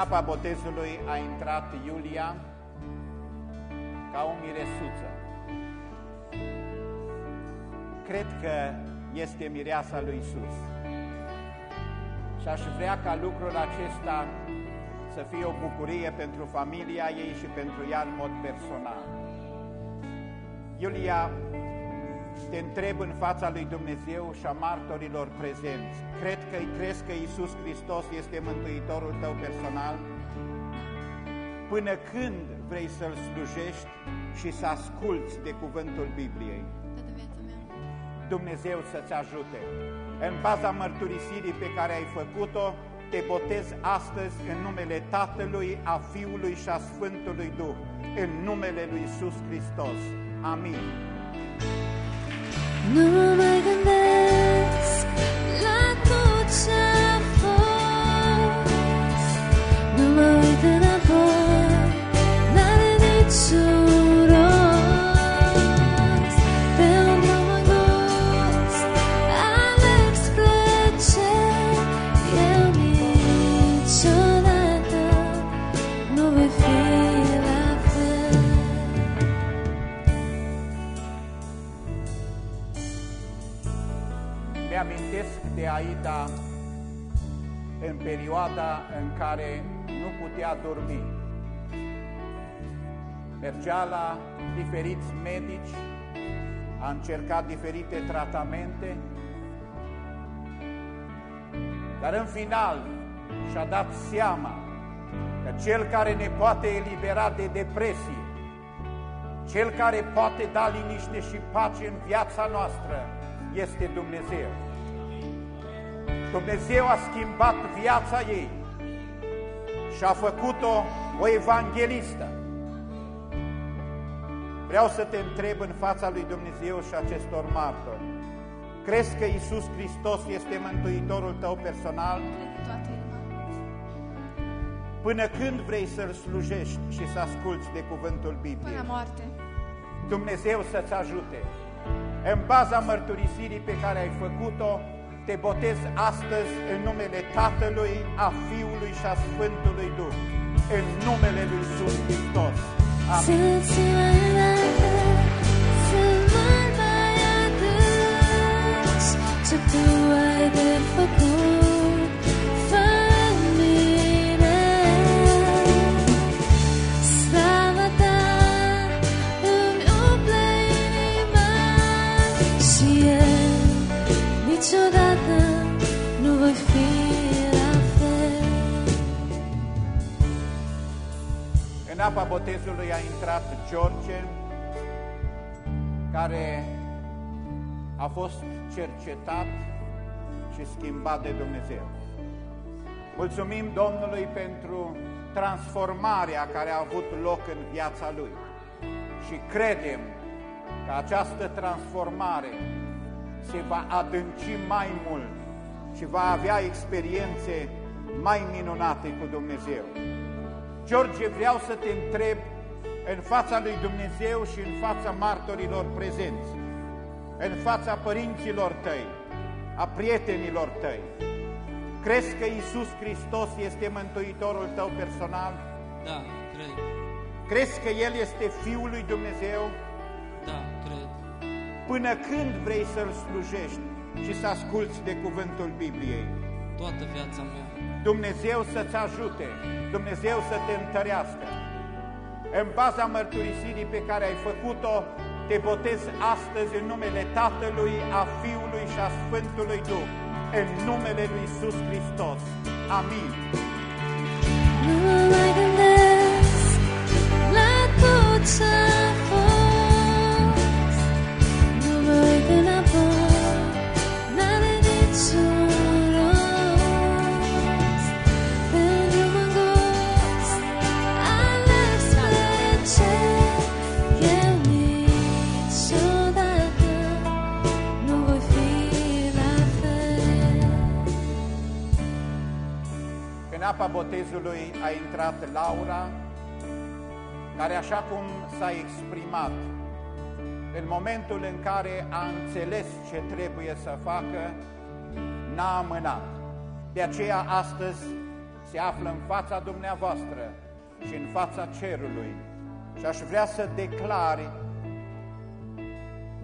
apa botezului a intrat Iulia ca o miresuță. Cred că este mireasa lui Isus. Și aș vrea ca lucrul acesta să fie o bucurie pentru familia ei și pentru ea în mod personal. Iulia, te întreb în fața lui Dumnezeu și a martorilor prezenți. Cred că crezi că Isus Hristos este Mântuitorul tău personal? Până când vrei să-L slujești și să asculți de cuvântul Bibliei? Toată viața mea. Dumnezeu să-ți ajute. În baza mărturisirii pe care ai făcut-o, te botez astăzi în numele Tatălui, a Fiului și a Sfântului Duh, în numele lui Isus Hristos. Amin. Nu mă perioada în care nu putea dormi. Mergea la diferiți medici, a încercat diferite tratamente, dar în final și-a dat seama că cel care ne poate elibera de depresie, cel care poate da liniște și pace în viața noastră este Dumnezeu. Dumnezeu a schimbat viața ei și a făcut-o o evanghelistă. Vreau să te întreb în fața lui Dumnezeu și acestor martori. Crezi că Isus Hristos este Mântuitorul tău personal? Cred cu toată inima. Până când vrei să-L slujești și să asculți de cuvântul Până Bibliei? la moarte. Dumnezeu să-ți ajute. În baza mărturisirii pe care ai făcut-o, te botez astăzi în numele Tatălui, a Fiului și a Sfântului Duh, în numele lui Iisus Hristos. Amin. Să-ți mai înainte, să mai mai adânci ce tu ai de făcut, În apa botezului a intrat George, care a fost cercetat și schimbat de Dumnezeu. Mulțumim Domnului pentru transformarea care a avut loc în viața lui și credem că această transformare se va adânci mai mult și va avea experiențe mai minunate cu Dumnezeu. George, vreau să te întreb în fața lui Dumnezeu și în fața martorilor prezenți, în fața părinților tăi, a prietenilor tăi. Crezi că Isus Hristos este Mântuitorul tău personal? Da, cred. Crezi că El este Fiul lui Dumnezeu? Da, cred. Până când vrei să-L slujești și să asculți de cuvântul Bibliei? Toată viața mea. Dumnezeu să-ți ajute, Dumnezeu să te întărească. În baza mărturisirii pe care ai făcut-o, te botez astăzi în numele Tatălui, a Fiului și a Sfântului Duh, în numele lui Isus Hristos. Amin. Botezului a intrat Laura, care așa cum s-a exprimat, în momentul în care a înțeles ce trebuie să facă, n-a amânat. De aceea astăzi se află în fața dumneavoastră și în fața cerului. Și aș vrea să declari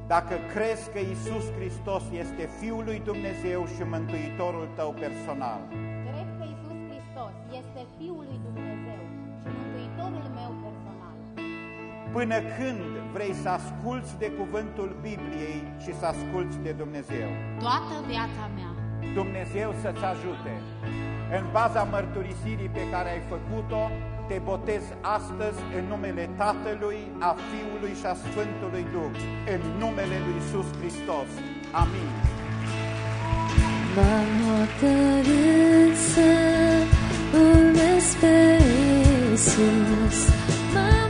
dacă crezi că Isus Hristos este Fiul lui Dumnezeu și Mântuitorul tău personal. Până când vrei să asculți de cuvântul Bibliei și să asculți de Dumnezeu? Toată viața mea. Dumnezeu să-ți ajute. În baza mărturisirii pe care ai făcut-o, te botez astăzi în numele Tatălui, a Fiului și a Sfântului Duh, în numele lui Isus Hristos. Amin. M-am hotărât să urmez pe Iisus. M-am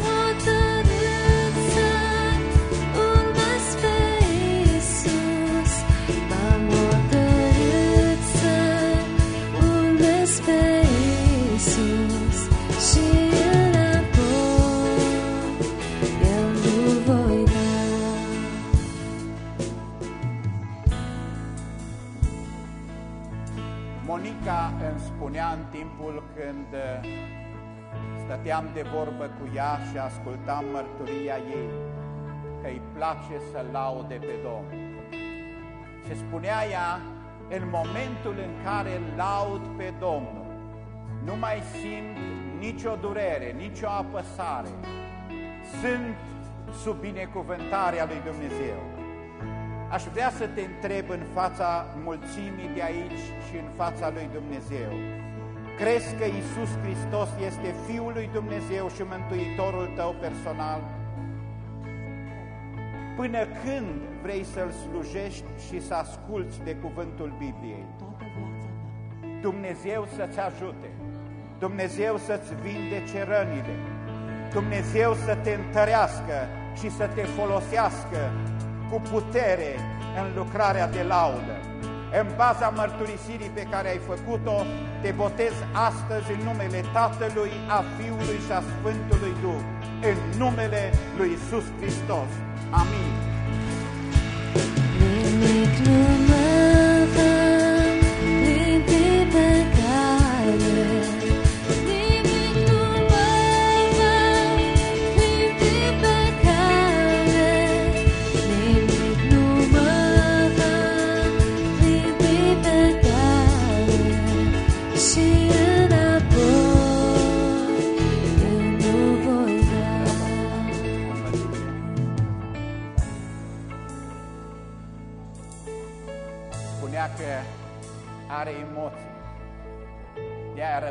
Monica îmi spunea în timpul când uh, stăteam de vorbă cu ea și ascultam mărturia ei că îi place să laude pe Domnul. Și spunea ea, în momentul în care laud pe Domnul, nu mai simt nicio durere, nicio apăsare. Sunt sub binecuvântarea lui Dumnezeu. Aș vrea să te întreb în fața mulțimii de aici și în fața lui Dumnezeu. Crezi că Isus Hristos este Fiul lui Dumnezeu și Mântuitorul tău personal? Până când vrei să-L slujești și să asculți de cuvântul Bibliei? Dumnezeu să-ți ajute, Dumnezeu să-ți vindece rănile, Dumnezeu să te întărească și să te folosească cu putere în lucrarea de laudă. În baza mărturisirii pe care ai făcut-o, te botez astăzi în numele Tatălui, a Fiului și a Sfântului Duh, în numele lui Isus Hristos. Amin. Nimic nu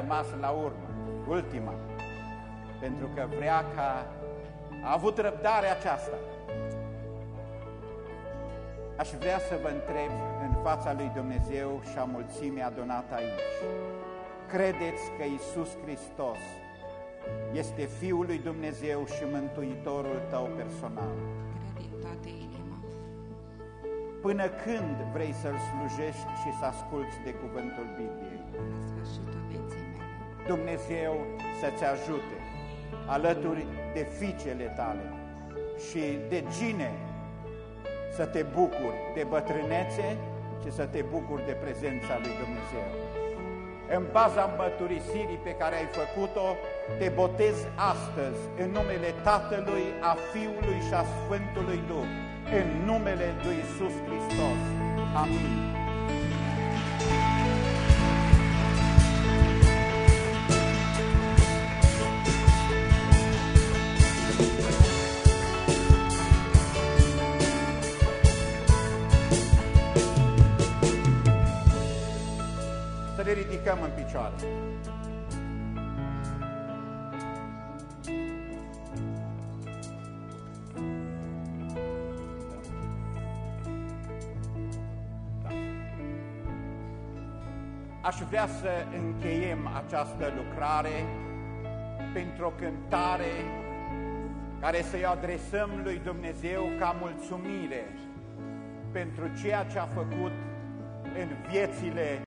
rămas la urmă, ultima, pentru că vrea ca a avut răbdare aceasta. Aș vrea să vă întreb în fața lui Dumnezeu și a mulțimii adunată aici. Credeți că Isus Hristos este Fiul lui Dumnezeu și Mântuitorul tău personal? Cred din toată inima. Până când vrei să-L slujești și să asculți de cuvântul Bibliei? La sfârșitul vieții mele. Dumnezeu să-ți ajute alături de fiicele tale și de gine să te bucuri de bătrânețe și să te bucuri de prezența lui Dumnezeu. În baza mărturisirii pe care ai făcut-o, te botez astăzi în numele Tatălui, a Fiului și a Sfântului Duh, în numele lui Isus Hristos. Amin. Vrea să încheiem această lucrare pentru o cântare care să-i adresăm lui Dumnezeu ca mulțumire pentru ceea ce a făcut în viețile